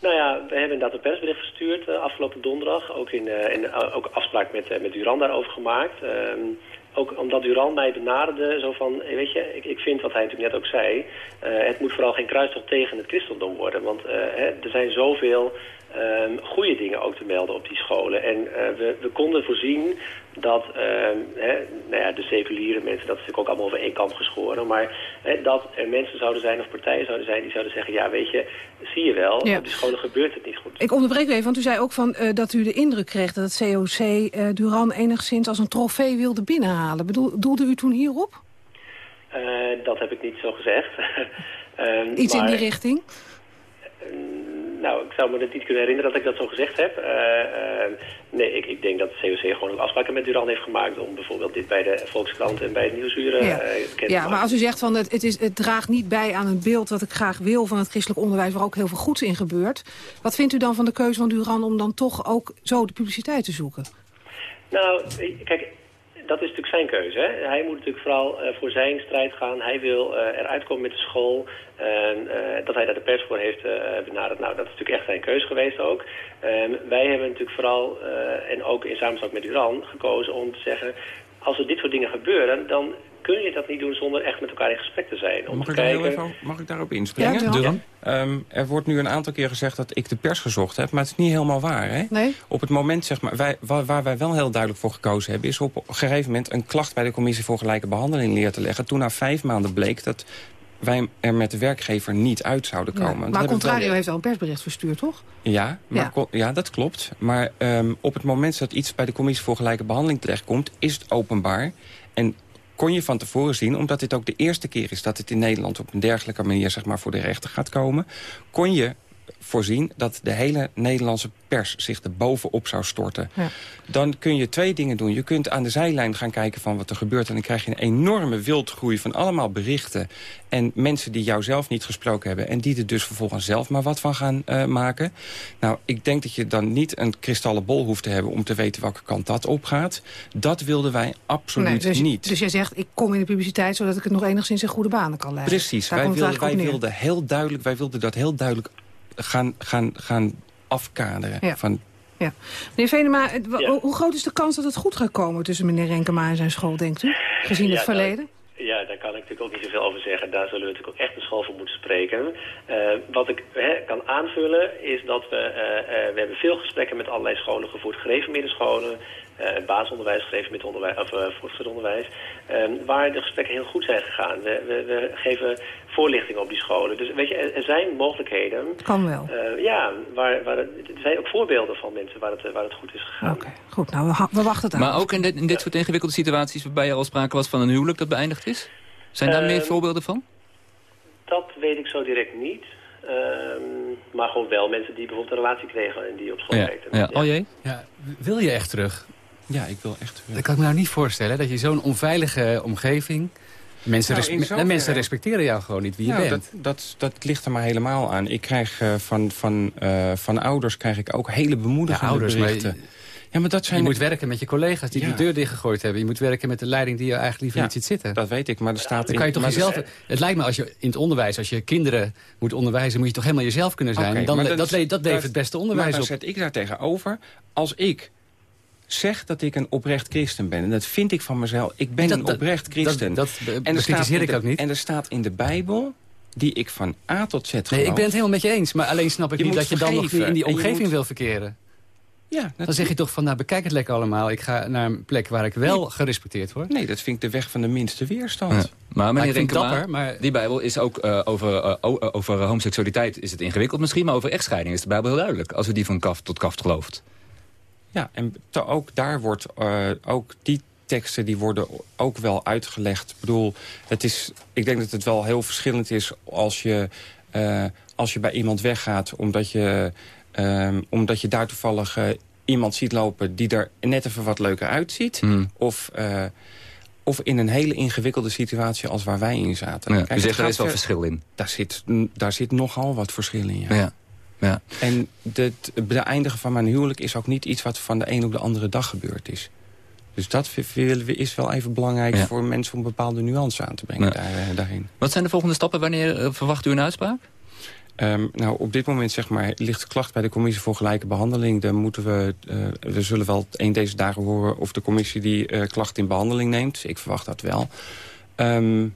[SPEAKER 19] Nou ja, we hebben inderdaad een persbericht gestuurd afgelopen donderdag. Ook, in, in ook afspraak met, met Duran daarover gemaakt... Um, ook omdat Duran mij benaderde, zo van, eh, weet je, ik, ik vind wat hij natuurlijk net ook zei, uh, het moet vooral geen kruistocht tegen het christendom worden. Want uh, hè, er zijn zoveel um, goede dingen ook te melden op die scholen. En uh, we, we konden voorzien dat uh, hè, nou ja, de seculiere mensen, dat is natuurlijk ook allemaal over één kamp geschoren, maar hè, dat er mensen zouden zijn of partijen zouden zijn die zouden zeggen, ja weet je, zie je wel, ja. op die scholen gebeurt het niet goed.
[SPEAKER 17] Ik onderbreek even, want u zei ook van, uh, dat u de indruk kreeg dat het COC uh, Duran enigszins als een trofee wilde binnenhalen. Bedoel, doelde u toen hierop?
[SPEAKER 19] Uh, dat heb ik niet zo gezegd.
[SPEAKER 17] um, Iets maar, in die richting?
[SPEAKER 19] Nou, ik zou me het niet kunnen herinneren dat ik dat zo gezegd heb. Uh, uh, nee, ik, ik, denk dat de COC gewoon ook afspraken met Duran heeft gemaakt... om bijvoorbeeld dit bij de Volkskrant en bij het Nieuwsuur uh,
[SPEAKER 17] ja.
[SPEAKER 19] bekend
[SPEAKER 17] Ja, maar als u zegt van het, het, is, het draagt niet bij aan een beeld dat ik graag wil... van het christelijk onderwijs waar ook heel veel goeds in gebeurt. Wat vindt u dan van de keuze van Duran om dan toch ook zo de publiciteit te zoeken?
[SPEAKER 19] Nou, kijk, dat is natuurlijk zijn keuze. Hè? Hij moet natuurlijk vooral uh, voor zijn strijd gaan. Hij wil uh, eruit komen met de school. En uh, dat hij daar de pers voor heeft benaderd. Nou, dat is natuurlijk echt zijn keuze geweest ook. Um, wij hebben natuurlijk vooral, en ook in samenwerking met Duran, gekozen om te zeggen... als er dit soort dingen gebeuren, dan kun je dat niet doen zonder echt met elkaar in gesprek te zijn. Om
[SPEAKER 18] mag,
[SPEAKER 19] te
[SPEAKER 18] ik
[SPEAKER 19] kijken...
[SPEAKER 18] even, mag ik daarop inspringen? Ja, um, er wordt nu een aantal keer gezegd dat ik de pers gezocht heb, maar het is niet helemaal waar. Hè?
[SPEAKER 17] Nee?
[SPEAKER 18] Op het moment, zeg maar, wij, waar, waar, wij wel heel duidelijk voor gekozen hebben... is op een gegeven moment een klacht bij de commissie voor gelijke behandeling neer te leggen. Toen na vijf maanden bleek dat wij er met de werkgever niet uit zouden komen.
[SPEAKER 17] Ja, maar Contrario wel... heeft al een persbericht verstuurd, toch?
[SPEAKER 18] Ja, maar ja. ja dat klopt. Maar um, op het moment dat iets bij de commissie voor gelijke behandeling terechtkomt... is het openbaar. En kon je van tevoren zien, omdat dit ook de eerste keer is... dat het in Nederland op een dergelijke manier zeg maar, voor de rechter gaat komen... kon je voorzien dat de hele Nederlandse pers zich er bovenop zou storten. Ja. Dan kun je twee dingen doen. Je kunt aan de zijlijn gaan kijken van wat er gebeurt... en dan krijg je een enorme wildgroei van allemaal berichten... en mensen die jou zelf niet gesproken hebben... en die er dus vervolgens zelf maar wat van gaan uh, maken. Nou, ik denk dat je dan niet een kristallen bol hoeft te hebben... om te weten welke kant dat opgaat. Dat wilden wij absoluut
[SPEAKER 17] nee, dus,
[SPEAKER 18] niet.
[SPEAKER 17] Dus jij zegt, ik kom in de publiciteit... zodat ik het nog enigszins in goede banen kan leiden.
[SPEAKER 18] Precies, wij, wilden, wij wilden heel duidelijk, wij wilden dat heel duidelijk gaan, gaan, gaan afkaderen.
[SPEAKER 17] Ja.
[SPEAKER 18] Van,
[SPEAKER 17] ja. Meneer Venema, ja. hoe groot is de kans dat het goed gaat komen tussen meneer Renkema en zijn school, denkt u? Gezien
[SPEAKER 19] ja,
[SPEAKER 17] het verleden?
[SPEAKER 19] Ja, daar kan ik natuurlijk ook niet zoveel over zeggen. Daar zullen we natuurlijk ook echt een school voor moeten spreken. Uh, wat ik hè, kan aanvullen is dat we, uh, uh, we hebben veel gesprekken met allerlei scholen gevoerd. Gereformeerde scholen, uh, basisonderwijs, gereformeerd onderwijs, of uh, voortgezet onderwijs. Um, waar de gesprekken heel goed zijn gegaan. We, we, we, geven voorlichting op die scholen. Dus weet je, er, er zijn mogelijkheden.
[SPEAKER 17] Kan wel.
[SPEAKER 19] Uh, ja, waar, waar het, er zijn ook voorbeelden van mensen waar het, waar het goed is gegaan.
[SPEAKER 17] Oké, okay. goed. Nou, we, we wachten het aan.
[SPEAKER 13] Maar ook in dit, in dit soort ingewikkelde situaties waarbij er al sprake was van een huwelijk dat beëindigd is? Zijn daar meer voorbeelden van?
[SPEAKER 19] Dat weet ik zo direct niet. Um, maar gewoon wel mensen die bijvoorbeeld een relatie kregen en die op school
[SPEAKER 13] ja.
[SPEAKER 19] werkten.
[SPEAKER 13] Ja. Oh jee?
[SPEAKER 21] Ja, wil je echt terug?
[SPEAKER 18] Ja, ik wil echt.
[SPEAKER 21] Dat kan ik me nou niet voorstellen, dat je zo'n onveilige omgeving... Mensen, nou, respe mensen respecteren jou gewoon niet wie je
[SPEAKER 18] nou,
[SPEAKER 21] bent.
[SPEAKER 18] Dat, dat, dat ligt er maar helemaal aan. Ik krijg uh, van, van, uh, van ouders krijg ik ook hele bemoedigende
[SPEAKER 21] ja, ouders,
[SPEAKER 18] berichten.
[SPEAKER 21] Maar ja, maar dat zijn je moet werken met je collega's die ja. die deur dichtgegooid hebben. Je moet werken met de leiding die je eigenlijk liever
[SPEAKER 18] ja,
[SPEAKER 21] niet ziet zitten.
[SPEAKER 18] Dat weet ik, maar er staat...
[SPEAKER 21] Dan kan je toch jezelf... Het lijkt me als je in het onderwijs, als je kinderen moet onderwijzen... moet je toch helemaal jezelf kunnen zijn. Okay, dan, dat, dat, dat levert het beste onderwijs
[SPEAKER 18] maar
[SPEAKER 21] op.
[SPEAKER 18] zet ik daar tegenover. Als ik zeg dat ik een oprecht christen ben. En dat vind ik van mezelf. Ik ben
[SPEAKER 21] Dat-
[SPEAKER 18] een
[SPEAKER 21] dat-
[SPEAKER 18] oprecht christen.
[SPEAKER 21] dat- dat, eh,
[SPEAKER 18] en er
[SPEAKER 21] bekritiseer
[SPEAKER 18] staat in
[SPEAKER 21] ik
[SPEAKER 18] de-
[SPEAKER 21] ook niet.
[SPEAKER 18] En er staat in de Bijbel, die ik van A tot Z geloof...
[SPEAKER 21] Nee, ik ben het helemaal met je eens. Maar alleen snap ik
[SPEAKER 18] Je
[SPEAKER 21] niet dat je dan nog in die omgeving
[SPEAKER 18] moet-
[SPEAKER 21] wil verkeren.
[SPEAKER 18] Ja,
[SPEAKER 21] Dan zeg je toch van, nou bekijk het lekker allemaal. Ik ga naar een plek waar ik wel gerespecteerd word.
[SPEAKER 18] Nee, dat vind ik de weg van de minste weerstand.
[SPEAKER 13] Ja. Maar meneer
[SPEAKER 21] dapper, maar-
[SPEAKER 13] die Bijbel is ook eh, over, eh, over homoseksualiteit is het ingewikkeld misschien, maar over echtscheiding is de Bijbel heel duidelijk, als u die van kaft tot kaft gelooft.
[SPEAKER 18] Ja, en ook daar wordt, eh, ook die teksten die worden ook wel uitgelegd. Ik bedoel, het is, ik denk dat het wel heel verschillend is als je, eh, als je bij iemand weggaat... omdat je, ehm, omdat je daar toevallig eh, iemand ziet lopen die er net even wat leuker uitziet.
[SPEAKER 13] Hmm.
[SPEAKER 18] Of, of in een hele ingewikkelde situatie als waar wij in zaten.
[SPEAKER 13] Ja,
[SPEAKER 18] Kijk,
[SPEAKER 13] u zegt, er is wel
[SPEAKER 18] ver-
[SPEAKER 13] verschil in.
[SPEAKER 18] Daar zit, daar zit nogal wat verschil in, ja.
[SPEAKER 13] Ja. Ja.
[SPEAKER 18] En de- het beëindigen van mijn huwelijk is ook niet iets wat van de een op de andere dag gebeurd is. Dus dat is wel even belangrijk
[SPEAKER 13] Ja.
[SPEAKER 18] voor mensen om een bepaalde nuance aan te brengen
[SPEAKER 13] Ja.
[SPEAKER 18] daar, eh, daarin.
[SPEAKER 13] Wat zijn de volgende stappen? Wanneer eh, verwacht u een uitspraak?
[SPEAKER 18] Ehm, nou, op dit moment zeg maar, ligt de klacht bij de commissie voor gelijke behandeling. Dan moeten we, eh, we zullen wel een deze dagen horen of de commissie die eh, klacht in behandeling neemt. Ik verwacht dat wel. Ehm,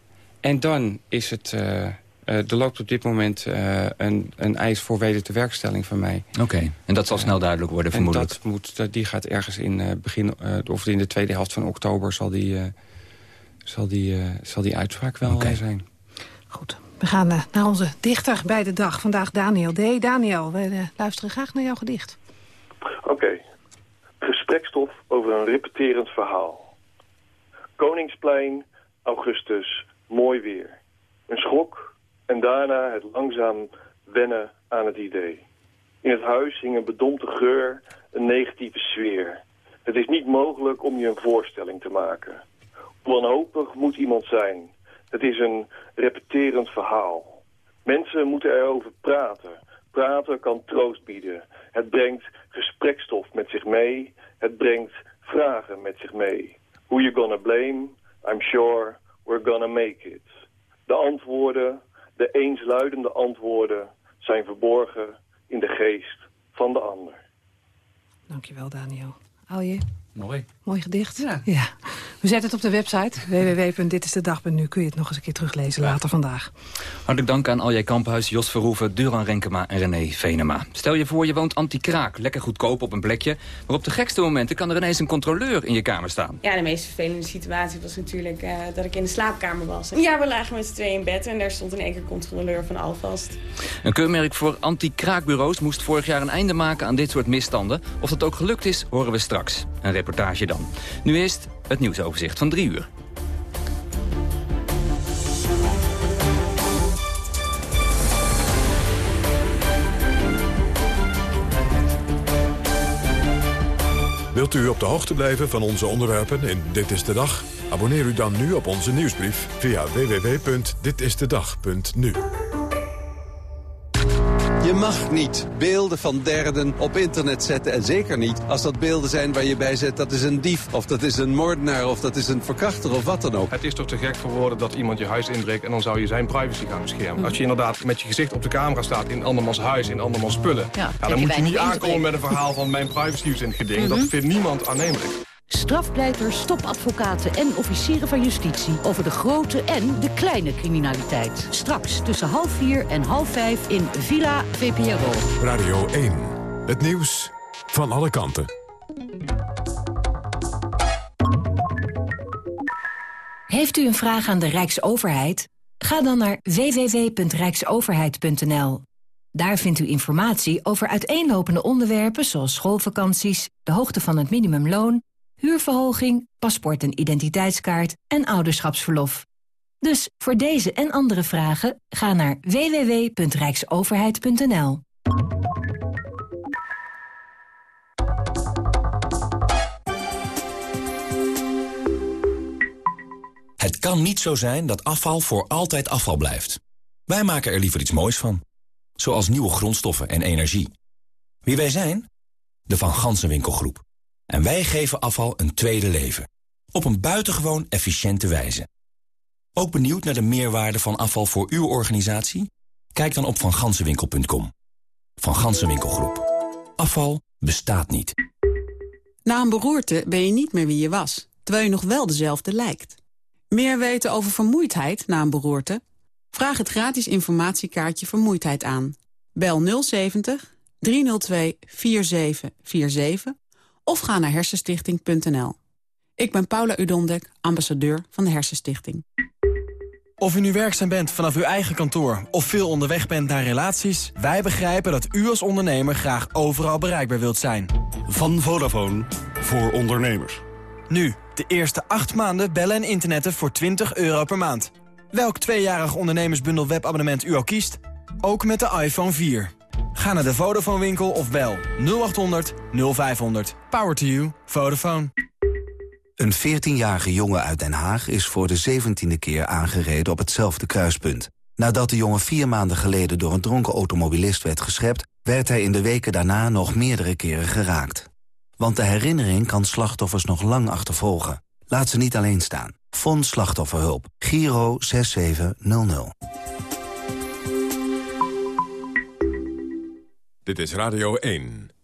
[SPEAKER 18] en dan is het... eh, er loopt op dit moment eh, een, een eis voor wedertewerkstelling van mij.
[SPEAKER 13] Oké, en dat zal snel duidelijk worden
[SPEAKER 18] En
[SPEAKER 13] vermoedelijk.
[SPEAKER 18] dat moet, dat- die gaat ergens in eh, begin, eh, of in de tweede helft van oktober zal die, eh, zal die, eh, zal die uitspraak wel eh, zijn.
[SPEAKER 17] We gaan eh, naar onze dichter bij de dag. Vandaag Daniel D. Daniel, we eh, luisteren graag naar jouw gedicht.
[SPEAKER 27] Oké. Gesprekstof over een repeterend verhaal. Koningsplein, augustus, mooi weer. Een schok en daarna het langzaam wennen aan het idee. In het huis hing een bedompte geur, een negatieve sfeer. Het is niet mogelijk om je een voorstelling te maken. Wanhopig moet iemand zijn. Het is een repeterend verhaal. Mensen moeten erover praten. Praten kan troost bieden. Het brengt gesprekstof met zich mee. Het brengt vragen met zich mee. Who you gonna blame? I'm sure we're gonna make it. De antwoorden, de eensluidende antwoorden, zijn verborgen in de geest van de ander.
[SPEAKER 17] Dankjewel, Daniel. Alje,
[SPEAKER 21] Mooi.
[SPEAKER 17] mooi gedicht. Ja. We zetten het op de website www.ditistedag.nu. Kun je het nog eens een keer teruglezen later vandaag.
[SPEAKER 13] Hartelijk dank aan Aljay Kamphuis, Jos Verhoeven, Duran Renkema en René Venema. Stel je voor, je woont anti-kraak, lekker goedkoop op een plekje... maar op de gekste momenten kan er ineens een controleur in je kamer staan.
[SPEAKER 28] Ja, de meest vervelende situatie was natuurlijk eh, dat ik in de slaapkamer was. Ja, we lagen met z'n tweeën in bed en daar stond in één keer controleur van Alvast.
[SPEAKER 13] Een keurmerk voor anti-kraakbureaus moest vorig jaar een einde maken aan dit soort misstanden. Of dat ook gelukt is, horen we straks. Een reportage dan. Nu eerst het nieuwsoverzicht van drie uur.
[SPEAKER 1] Wilt u op de hoogte blijven van onze onderwerpen in Dit is de Dag? Abonneer u dan nu op onze nieuwsbrief via www.ditistedag.nu.
[SPEAKER 29] Je mag niet beelden van derden op internet zetten. En zeker niet als dat beelden zijn waar je bij zet... dat is een dief, of dat is een moordenaar, of dat is een verkrachter, of wat dan ook.
[SPEAKER 30] Het is toch te gek voor woorden dat iemand je huis inbreekt... en dan zou je zijn privacy gaan beschermen. Als je inderdaad met je gezicht op de camera staat in andermans huis... in andermans spullen...
[SPEAKER 31] Ja,
[SPEAKER 30] dan
[SPEAKER 31] je
[SPEAKER 30] moet je niet aankomen met een verhaal van mijn privacy is in het geding.
[SPEAKER 31] Mhm.
[SPEAKER 30] Dat vindt niemand aannemelijk.
[SPEAKER 31] Strafpleiters, topadvocaten en officieren van justitie... over de grote en de kleine criminaliteit. Straks tussen half vier en half vijf in Villa VPRO.
[SPEAKER 1] Radio 1. Het nieuws van alle kanten.
[SPEAKER 32] Heeft u een vraag aan de Rijksoverheid? Ga dan naar www.rijksoverheid.nl. Daar vindt u informatie over uiteenlopende onderwerpen zoals schoolvakanties, de hoogte van het minimumloon, huurverhoging, paspoort en identiteitskaart en ouderschapsverlof. Dus voor deze en andere vragen ga naar www.rijksoverheid.nl.
[SPEAKER 33] Het kan niet zo zijn dat afval voor altijd afval blijft. Wij maken er liever iets moois van. Zoals nieuwe grondstoffen en energie. Wie wij zijn? De Van Gansenwinkelgroep. En wij geven afval een tweede leven. Op een buitengewoon efficiënte wijze. Ook benieuwd naar de meerwaarde van afval voor uw organisatie? Kijk dan op vangansenwinkel.com. Van Gansenwinkelgroep. Afval bestaat niet.
[SPEAKER 10] Na een beroerte ben je niet meer wie je was, terwijl je nog wel dezelfde lijkt. Meer weten over vermoeidheid na een beroerte? Vraag het gratis informatiekaartje Vermoeidheid aan. Bel 070 302 4747 of ga naar hersenstichting.nl. Ik ben Paula Udondek, ambassadeur van de Hersenstichting.
[SPEAKER 34] Of u nu werkzaam bent vanaf uw eigen kantoor of veel onderweg bent naar relaties... wij begrijpen dat u als ondernemer graag overal bereikbaar wilt zijn.
[SPEAKER 35] Van Vodafone voor ondernemers.
[SPEAKER 34] Nu, de eerste 8 maanden bellen en internetten voor 20 euro per maand. Welk tweejarig ondernemersbundel webabonnement u ook kiest, ook met de iPhone 4. Ga naar de Vodafone winkel of bel 0800 0500. Power to you. Vodafone.
[SPEAKER 36] Een 14-jarige jongen uit Den Haag is voor de 17e keer aangereden op hetzelfde kruispunt. Nadat de jongen vier maanden geleden door een dronken automobilist werd geschept... werd hij in de weken daarna nog meerdere keren geraakt. Want de herinnering kan slachtoffers nog lang achtervolgen. Laat ze niet alleen staan. Fonds Slachtofferhulp. Giro 6700.
[SPEAKER 1] Dit is Radio 1.